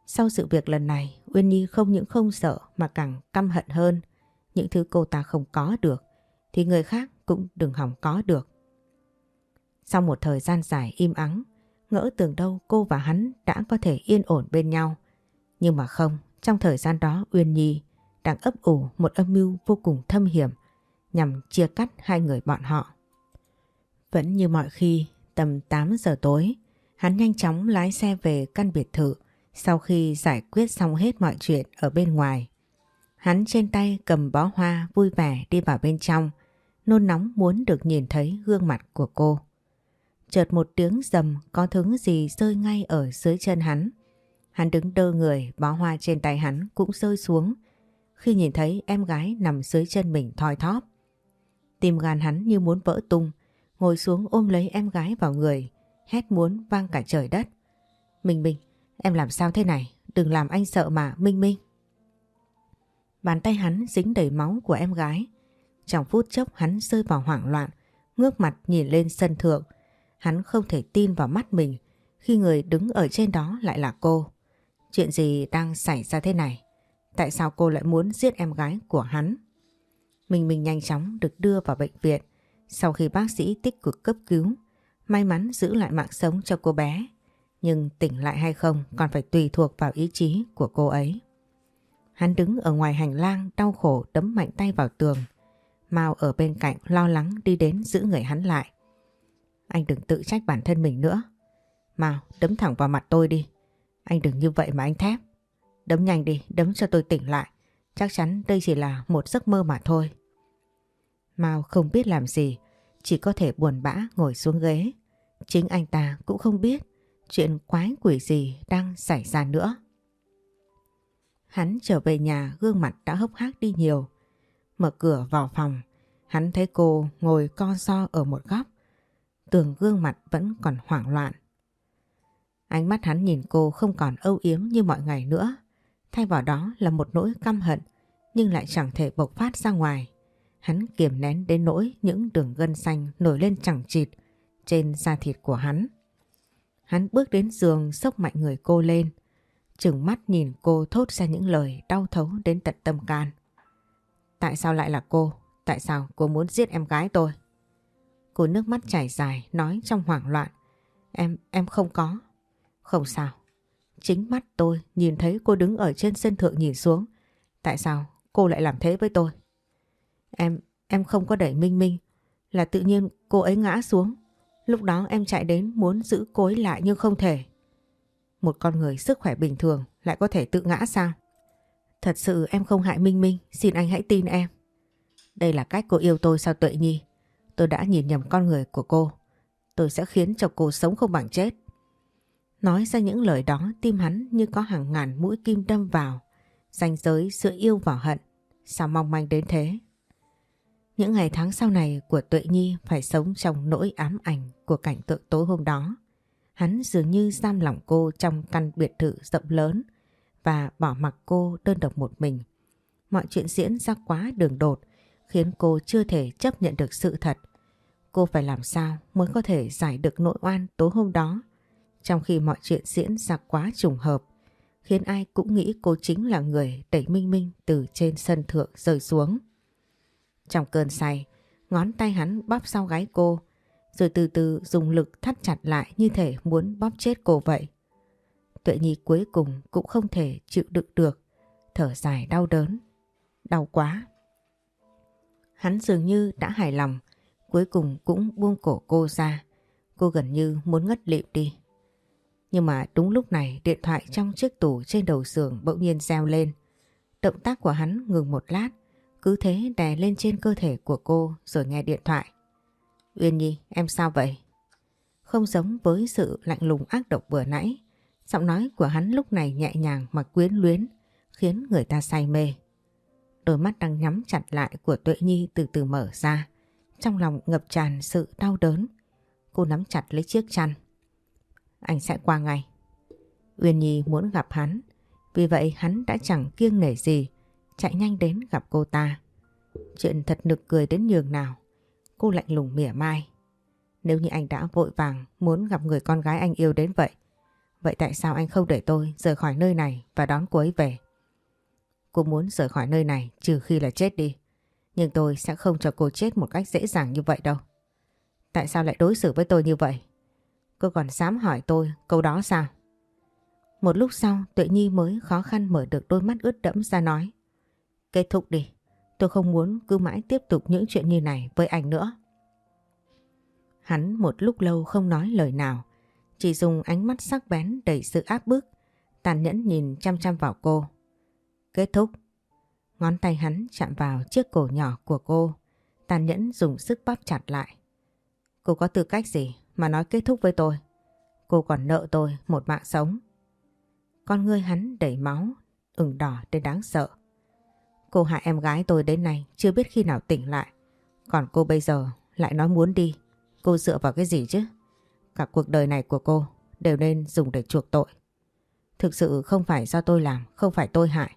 Sau sự việc lần này, Uyên Nhi không những không sợ mà càng căm hận hơn. Những thứ cô ta không có được thì người khác cũng đừng hỏng có được. Sau một thời gian dài im ắng, ngỡ tưởng đâu cô và hắn đã có thể yên ổn bên nhau. Nhưng mà không, trong thời gian đó Uyên Nhi đang ấp ủ một âm mưu vô cùng thâm hiểm nhằm chia cắt hai người bọn họ. Vẫn như mọi khi, tầm 8 giờ tối, hắn nhanh chóng lái xe về căn biệt thự sau khi giải quyết xong hết mọi chuyện ở bên ngoài. Hắn trên tay cầm bó hoa vui vẻ đi vào bên trong, nôn nóng muốn được nhìn thấy gương mặt của cô. Chợt một tiếng rầm có thứ gì rơi ngay ở dưới chân hắn. Hắn đứng đơ người, bó hoa trên tay hắn cũng rơi xuống khi nhìn thấy em gái nằm dưới chân mình thoi thóp. Tim gan hắn như muốn vỡ tung, ngồi xuống ôm lấy em gái vào người, hét muốn vang cả trời đất. Minh Minh, em làm sao thế này? Đừng làm anh sợ mà, Minh Minh. Bàn tay hắn dính đầy máu của em gái. Trong phút chốc hắn rơi vào hoảng loạn, ngước mặt nhìn lên sân thượng. Hắn không thể tin vào mắt mình khi người đứng ở trên đó lại là cô. Chuyện gì đang xảy ra thế này? Tại sao cô lại muốn giết em gái của hắn? Mình mình nhanh chóng được đưa vào bệnh viện. Sau khi bác sĩ tích cực cấp cứu, may mắn giữ lại mạng sống cho cô bé. Nhưng tỉnh lại hay không còn phải tùy thuộc vào ý chí của cô ấy. Hắn đứng ở ngoài hành lang đau khổ đấm mạnh tay vào tường. Mao ở bên cạnh lo lắng đi đến giữ người hắn lại. Anh đừng tự trách bản thân mình nữa. Mao đấm thẳng vào mặt tôi đi. Anh đừng như vậy mà anh thép. Đấm nhanh đi, đấm cho tôi tỉnh lại. Chắc chắn đây chỉ là một giấc mơ mà thôi. Mao không biết làm gì, chỉ có thể buồn bã ngồi xuống ghế. Chính anh ta cũng không biết chuyện quái quỷ gì đang xảy ra nữa. Hắn trở về nhà gương mặt đã hốc hác đi nhiều. Mở cửa vào phòng, hắn thấy cô ngồi co so ở một góc. Tường gương mặt vẫn còn hoảng loạn. Ánh mắt hắn nhìn cô không còn âu yếm như mọi ngày nữa. Thay vào đó là một nỗi căm hận nhưng lại chẳng thể bộc phát ra ngoài. Hắn kiềm nén đến nỗi những đường gân xanh nổi lên chẳng chịt trên da thịt của hắn. Hắn bước đến giường sốc mạnh người cô lên. Chừng mắt nhìn cô thốt ra những lời đau thấu đến tận tâm can. Tại sao lại là cô? Tại sao cô muốn giết em gái tôi? Cô nước mắt chảy dài nói trong hoảng loạn. Em, em không có. Không sao. Chính mắt tôi nhìn thấy cô đứng ở trên sân thượng nhìn xuống. Tại sao cô lại làm thế với tôi? Em, em không có đẩy Minh Minh. Là tự nhiên cô ấy ngã xuống. Lúc đó em chạy đến muốn giữ cối lại nhưng không thể. Một con người sức khỏe bình thường lại có thể tự ngã sao? Thật sự em không hại Minh Minh, xin anh hãy tin em. Đây là cách cô yêu tôi sao Tuệ Nhi. Tôi đã nhìn nhầm con người của cô. Tôi sẽ khiến cho cô sống không bằng chết. Nói ra những lời đó tim hắn như có hàng ngàn mũi kim đâm vào. ranh giới giữa yêu và hận. Sao mong manh đến thế? Những ngày tháng sau này của Tuệ Nhi phải sống trong nỗi ám ảnh của cảnh tượng tối hôm đó. Hắn dường như giam lỏng cô trong căn biệt thự rộng lớn và bỏ mặc cô đơn độc một mình. Mọi chuyện diễn ra quá đường đột, khiến cô chưa thể chấp nhận được sự thật. Cô phải làm sao mới có thể giải được nỗi oan tối hôm đó trong khi mọi chuyện diễn ra quá trùng hợp, khiến ai cũng nghĩ cô chính là người đẩy Minh Minh từ trên sân thượng rơi xuống. Trong cơn say, ngón tay hắn bóp sau gáy cô rồi từ từ dùng lực thắt chặt lại như thể muốn bóp chết cô vậy. Tuệ Nhi cuối cùng cũng không thể chịu đựng được, thở dài đau đớn. Đau quá. Hắn dường như đã hài lòng, cuối cùng cũng buông cổ cô ra. Cô gần như muốn ngất lịm đi. Nhưng mà đúng lúc này điện thoại trong chiếc tủ trên đầu giường bỗng nhiên reo lên. Động tác của hắn ngừng một lát, cứ thế đè lên trên cơ thể của cô rồi nghe điện thoại. Uyên Nhi, em sao vậy? Không giống với sự lạnh lùng ác độc vừa nãy, giọng nói của hắn lúc này nhẹ nhàng mà quyến luyến, khiến người ta say mê. Đôi mắt đang nhắm chặt lại của Tuệ Nhi từ từ mở ra, trong lòng ngập tràn sự đau đớn. Cô nắm chặt lấy chiếc chăn. Anh sẽ qua ngay. Uyên Nhi muốn gặp hắn, vì vậy hắn đã chẳng kiêng nể gì, chạy nhanh đến gặp cô ta. Chuyện thật nực cười đến nhường nào. Cô lạnh lùng mỉa mai. Nếu như anh đã vội vàng muốn gặp người con gái anh yêu đến vậy, vậy tại sao anh không để tôi rời khỏi nơi này và đón cô ấy về? Cô muốn rời khỏi nơi này trừ khi là chết đi. Nhưng tôi sẽ không cho cô chết một cách dễ dàng như vậy đâu. Tại sao lại đối xử với tôi như vậy? Cô còn dám hỏi tôi câu đó sao? Một lúc sau Tuệ Nhi mới khó khăn mở được đôi mắt ướt đẫm ra nói. Kết thúc đi. Tôi không muốn cứ mãi tiếp tục những chuyện như này với anh nữa. Hắn một lúc lâu không nói lời nào, chỉ dùng ánh mắt sắc bén đầy sự áp bức, tàn nhẫn nhìn chăm chăm vào cô. Kết thúc. Ngón tay hắn chạm vào chiếc cổ nhỏ của cô, tàn nhẫn dùng sức bóp chặt lại. Cô có tư cách gì mà nói kết thúc với tôi? Cô còn nợ tôi một mạng sống. Con ngươi hắn đầy máu, ửng đỏ đến đáng sợ. Cô hại em gái tôi đến nay chưa biết khi nào tỉnh lại. Còn cô bây giờ lại nói muốn đi. Cô dựa vào cái gì chứ? Cả cuộc đời này của cô đều nên dùng để chuộc tội. Thực sự không phải do tôi làm, không phải tôi hại.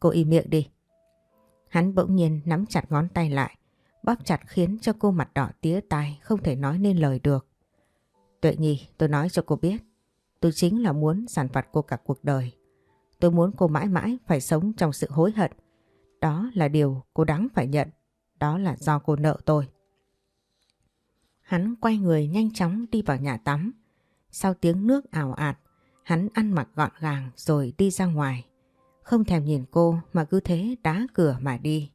Cô im miệng đi. Hắn bỗng nhiên nắm chặt ngón tay lại, bóp chặt khiến cho cô mặt đỏ tía tai không thể nói nên lời được. Tuệ Nhi, tôi nói cho cô biết, tôi chính là muốn sản phạt cô cả cuộc đời. Tôi muốn cô mãi mãi phải sống trong sự hối hận. Đó là điều cô đáng phải nhận. Đó là do cô nợ tôi. Hắn quay người nhanh chóng đi vào nhà tắm. Sau tiếng nước ảo ạt, hắn ăn mặc gọn gàng rồi đi ra ngoài. Không thèm nhìn cô mà cứ thế đá cửa mà đi.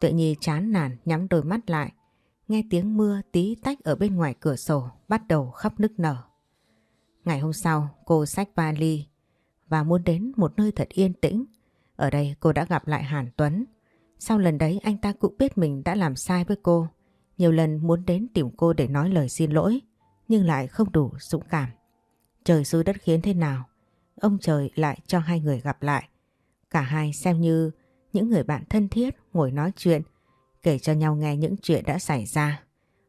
Tuệ Nhi chán nản nhắm đôi mắt lại. Nghe tiếng mưa tí tách ở bên ngoài cửa sổ bắt đầu khóc nức nở. Ngày hôm sau cô xách vali và muốn đến một nơi thật yên tĩnh. Ở đây cô đã gặp lại Hàn Tuấn. Sau lần đấy anh ta cũng biết mình đã làm sai với cô. Nhiều lần muốn đến tìm cô để nói lời xin lỗi nhưng lại không đủ dũng cảm. Trời xui đất khiến thế nào, ông trời lại cho hai người gặp lại. Cả hai xem như những người bạn thân thiết ngồi nói chuyện, kể cho nhau nghe những chuyện đã xảy ra.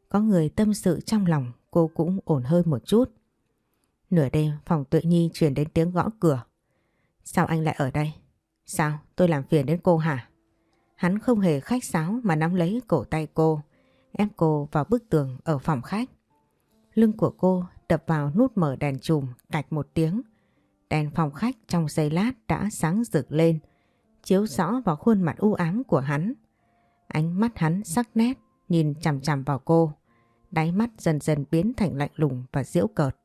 Có người tâm sự trong lòng cô cũng ổn hơn một chút. Nửa đêm phòng tuệ nhi truyền đến tiếng gõ cửa. Sao anh lại ở đây? Sao tôi làm phiền đến cô hả? Hắn không hề khách sáo mà nắm lấy cổ tay cô, ép cô vào bức tường ở phòng khách. Lưng của cô đập vào nút mở đèn chùm cạch một tiếng. Đèn phòng khách trong giây lát đã sáng rực lên, chiếu rõ vào khuôn mặt u ám của hắn. Ánh mắt hắn sắc nét, nhìn chằm chằm vào cô. Đáy mắt dần dần biến thành lạnh lùng và diễu cợt.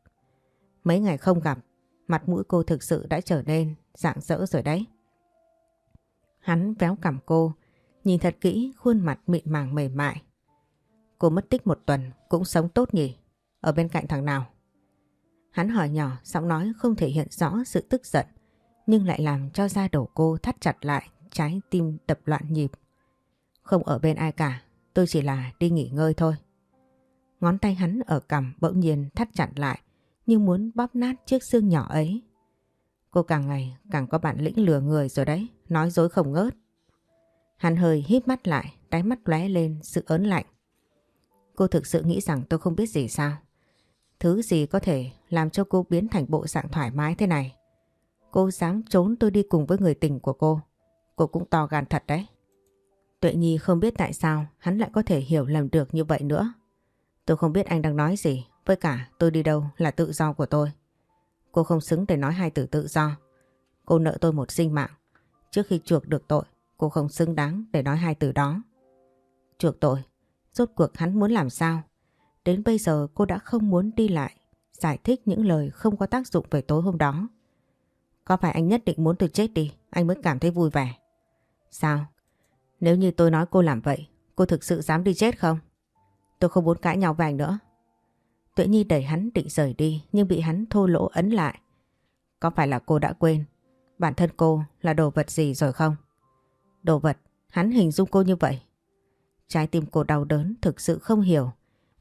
Mấy ngày không gặp, mặt mũi cô thực sự đã trở nên dạng dỡ rồi đấy. Hắn véo cằm cô, nhìn thật kỹ khuôn mặt mịn màng mềm mại. Cô mất tích một tuần cũng sống tốt nhỉ? Ở bên cạnh thằng nào? Hắn hỏi nhỏ, giọng nói không thể hiện rõ sự tức giận, nhưng lại làm cho da đầu cô thắt chặt lại, trái tim đập loạn nhịp. Không ở bên ai cả, tôi chỉ là đi nghỉ ngơi thôi. Ngón tay hắn ở cằm bỗng nhiên thắt chặt lại, như muốn bóp nát chiếc xương nhỏ ấy. Cô càng ngày càng có bản lĩnh lừa người rồi đấy, nói dối không ngớt. Hắn hơi hít mắt lại, đáy mắt lóe lên sự ớn lạnh. Cô thực sự nghĩ rằng tôi không biết gì sao? Thứ gì có thể làm cho cô biến thành bộ dạng thoải mái thế này? Cô dám trốn tôi đi cùng với người tình của cô. Cô cũng to gan thật đấy. Tuệ Nhi không biết tại sao hắn lại có thể hiểu lầm được như vậy nữa. Tôi không biết anh đang nói gì. Với cả tôi đi đâu là tự do của tôi. Cô không xứng để nói hai từ tự do. Cô nợ tôi một sinh mạng. Trước khi chuộc được tội, cô không xứng đáng để nói hai từ đó. Chuộc tội, rốt cuộc hắn muốn làm sao? Đến bây giờ cô đã không muốn đi lại, giải thích những lời không có tác dụng về tối hôm đó. Có phải anh nhất định muốn tôi chết đi, anh mới cảm thấy vui vẻ? Sao? Nếu như tôi nói cô làm vậy, cô thực sự dám đi chết không? Tôi không muốn cãi nhau với anh nữa. Tuệ Nhi đẩy hắn định rời đi nhưng bị hắn thô lỗ ấn lại. Có phải là cô đã quên bản thân cô là đồ vật gì rồi không? Đồ vật, hắn hình dung cô như vậy. Trái tim cô đau đớn thực sự không hiểu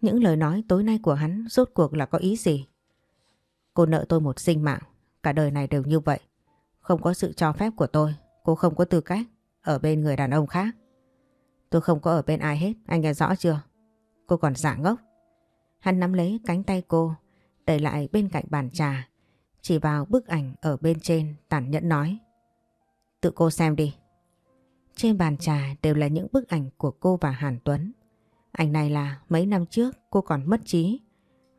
những lời nói tối nay của hắn rốt cuộc là có ý gì. Cô nợ tôi một sinh mạng, cả đời này đều như vậy. Không có sự cho phép của tôi, cô không có tư cách ở bên người đàn ông khác. Tôi không có ở bên ai hết, anh nghe rõ chưa? Cô còn giả ngốc. Hắn nắm lấy cánh tay cô, đẩy lại bên cạnh bàn trà, chỉ vào bức ảnh ở bên trên, tản nhẫn nói. Tự cô xem đi. Trên bàn trà đều là những bức ảnh của cô và Hàn Tuấn. Ảnh này là mấy năm trước cô còn mất trí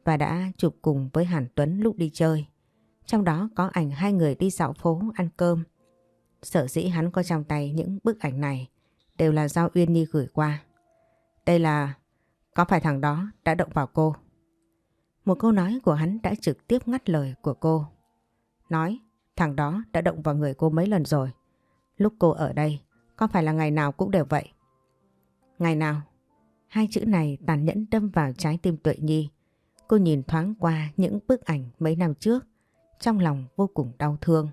và đã chụp cùng với Hàn Tuấn lúc đi chơi. Trong đó có ảnh hai người đi dạo phố ăn cơm. Sở dĩ hắn có trong tay những bức ảnh này đều là do Uyên Nhi gửi qua. Đây là, có phải thằng đó đã động vào cô? Một câu nói của hắn đã trực tiếp ngắt lời của cô. Nói, thằng đó đã động vào người cô mấy lần rồi. Lúc cô ở đây, có phải là ngày nào cũng đều vậy? Ngày nào? Hai chữ này tàn nhẫn đâm vào trái tim Tuệ Nhi. Cô nhìn thoáng qua những bức ảnh mấy năm trước, trong lòng vô cùng đau thương.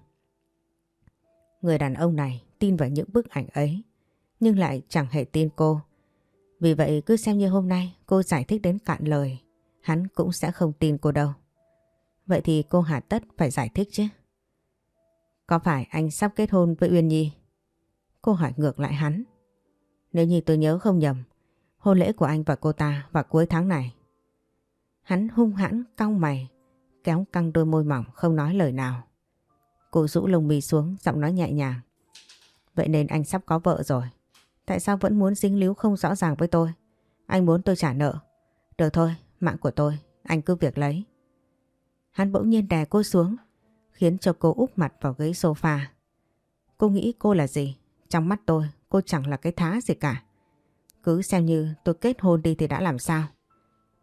Người đàn ông này tin vào những bức ảnh ấy, nhưng lại chẳng hề tin cô. Vì vậy cứ xem như hôm nay cô giải thích đến cạn lời, hắn cũng sẽ không tin cô đâu. Vậy thì cô hà tất phải giải thích chứ. Có phải anh sắp kết hôn với Uyên Nhi? Cô hỏi ngược lại hắn. Nếu như tôi nhớ không nhầm, hôn lễ của anh và cô ta vào cuối tháng này. Hắn hung hãn cong mày, kéo căng đôi môi mỏng không nói lời nào. Cô rũ lông mi xuống, giọng nói nhẹ nhàng. Vậy nên anh sắp có vợ rồi. Tại sao vẫn muốn dính líu không rõ ràng với tôi? Anh muốn tôi trả nợ. Được thôi, mạng của tôi, anh cứ việc lấy. Hắn bỗng nhiên đè cô xuống, khiến cho cô úp mặt vào ghế sofa. Cô nghĩ cô là gì? Trong mắt tôi, cô chẳng là cái thá gì cả. Cứ xem như tôi kết hôn đi thì đã làm sao?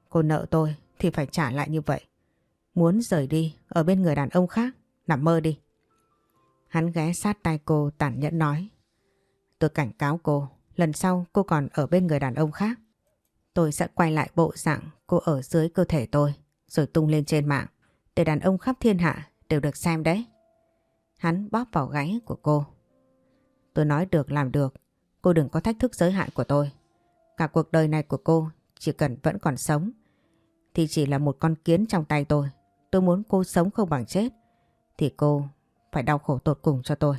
Cô nợ tôi thì phải trả lại như vậy. Muốn rời đi ở bên người đàn ông khác, nằm mơ đi. Hắn ghé sát tay cô tàn nhẫn nói. Tôi cảnh cáo cô, lần sau cô còn ở bên người đàn ông khác. Tôi sẽ quay lại bộ dạng cô ở dưới cơ thể tôi, rồi tung lên trên mạng, để đàn ông khắp thiên hạ đều được xem đấy. Hắn bóp vào gáy của cô. Tôi nói được làm được, cô đừng có thách thức giới hạn của tôi. Cả cuộc đời này của cô chỉ cần vẫn còn sống thì chỉ là một con kiến trong tay tôi. Tôi muốn cô sống không bằng chết thì cô phải đau khổ tột cùng cho tôi.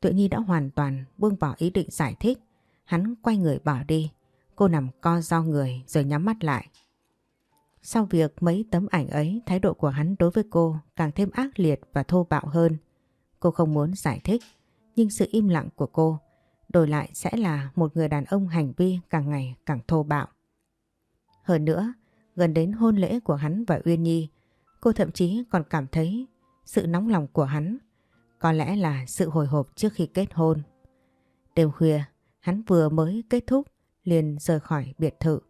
Tuệ Nhi đã hoàn toàn buông bỏ ý định giải thích. Hắn quay người bỏ đi. Cô nằm co do người rồi nhắm mắt lại. Sau việc mấy tấm ảnh ấy, thái độ của hắn đối với cô càng thêm ác liệt và thô bạo hơn. Cô không muốn giải thích, nhưng sự im lặng của cô đổi lại sẽ là một người đàn ông hành vi càng ngày càng thô bạo. Hơn nữa, gần đến hôn lễ của hắn và Uyên Nhi, cô thậm chí còn cảm thấy sự nóng lòng của hắn có lẽ là sự hồi hộp trước khi kết hôn. Đêm khuya, hắn vừa mới kết thúc liền rời khỏi biệt thự.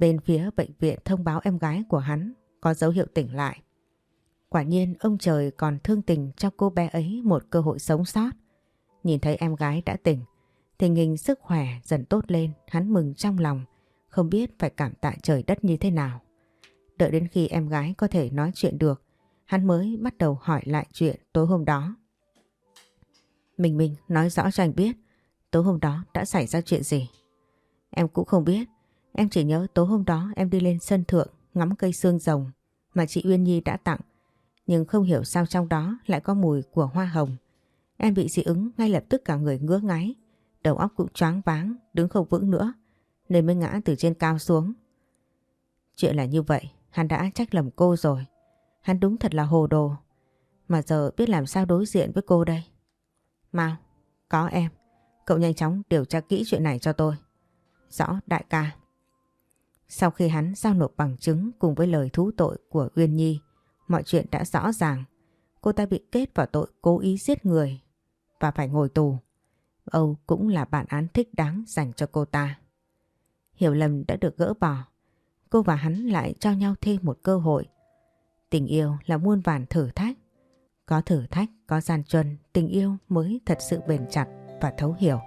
Bên phía bệnh viện thông báo em gái của hắn có dấu hiệu tỉnh lại. Quả nhiên ông trời còn thương tình cho cô bé ấy một cơ hội sống sót. Nhìn thấy em gái đã tỉnh, tình hình sức khỏe dần tốt lên, hắn mừng trong lòng, không biết phải cảm tạ trời đất như thế nào. Đợi đến khi em gái có thể nói chuyện được, hắn mới bắt đầu hỏi lại chuyện tối hôm đó. Mình mình nói rõ cho anh biết tối hôm đó đã xảy ra chuyện gì. Em cũng không biết, em chỉ nhớ tối hôm đó em đi lên sân thượng ngắm cây xương rồng mà chị Uyên Nhi đã tặng. Nhưng không hiểu sao trong đó lại có mùi của hoa hồng. Em bị dị ứng ngay lập tức cả người ngứa ngáy, đầu óc cũng choáng váng, đứng không vững nữa, nên mới ngã từ trên cao xuống. Chuyện là như vậy, hắn đã trách lầm cô rồi. Hắn đúng thật là hồ đồ. Mà giờ biết làm sao đối diện với cô đây. Mau, có em. Cậu nhanh chóng điều tra kỹ chuyện này cho tôi. Rõ đại ca. Sau khi hắn giao nộp bằng chứng cùng với lời thú tội của Uyên Nhi, mọi chuyện đã rõ ràng. Cô ta bị kết vào tội cố ý giết người và phải ngồi tù. Âu cũng là bản án thích đáng dành cho cô ta. Hiểu lầm đã được gỡ bỏ. Cô và hắn lại cho nhau thêm một cơ hội Tình yêu là muôn vàn thử thách. Có thử thách, có gian truân, tình yêu mới thật sự bền chặt và thấu hiểu.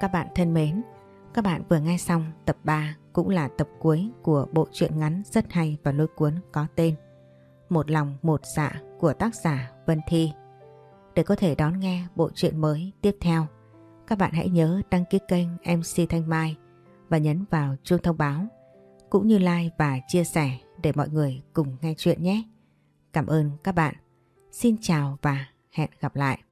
Các bạn thân mến, các bạn vừa nghe xong tập 3 cũng là tập cuối của bộ truyện ngắn rất hay và lôi cuốn có tên Một lòng một dạ của tác giả Vân Thi. Để có thể đón nghe bộ truyện mới tiếp theo, các bạn hãy nhớ đăng ký kênh MC Thanh Mai và nhấn vào chuông thông báo, cũng như like và chia sẻ để mọi người cùng nghe chuyện nhé. Cảm ơn các bạn. Xin chào và hẹn gặp lại.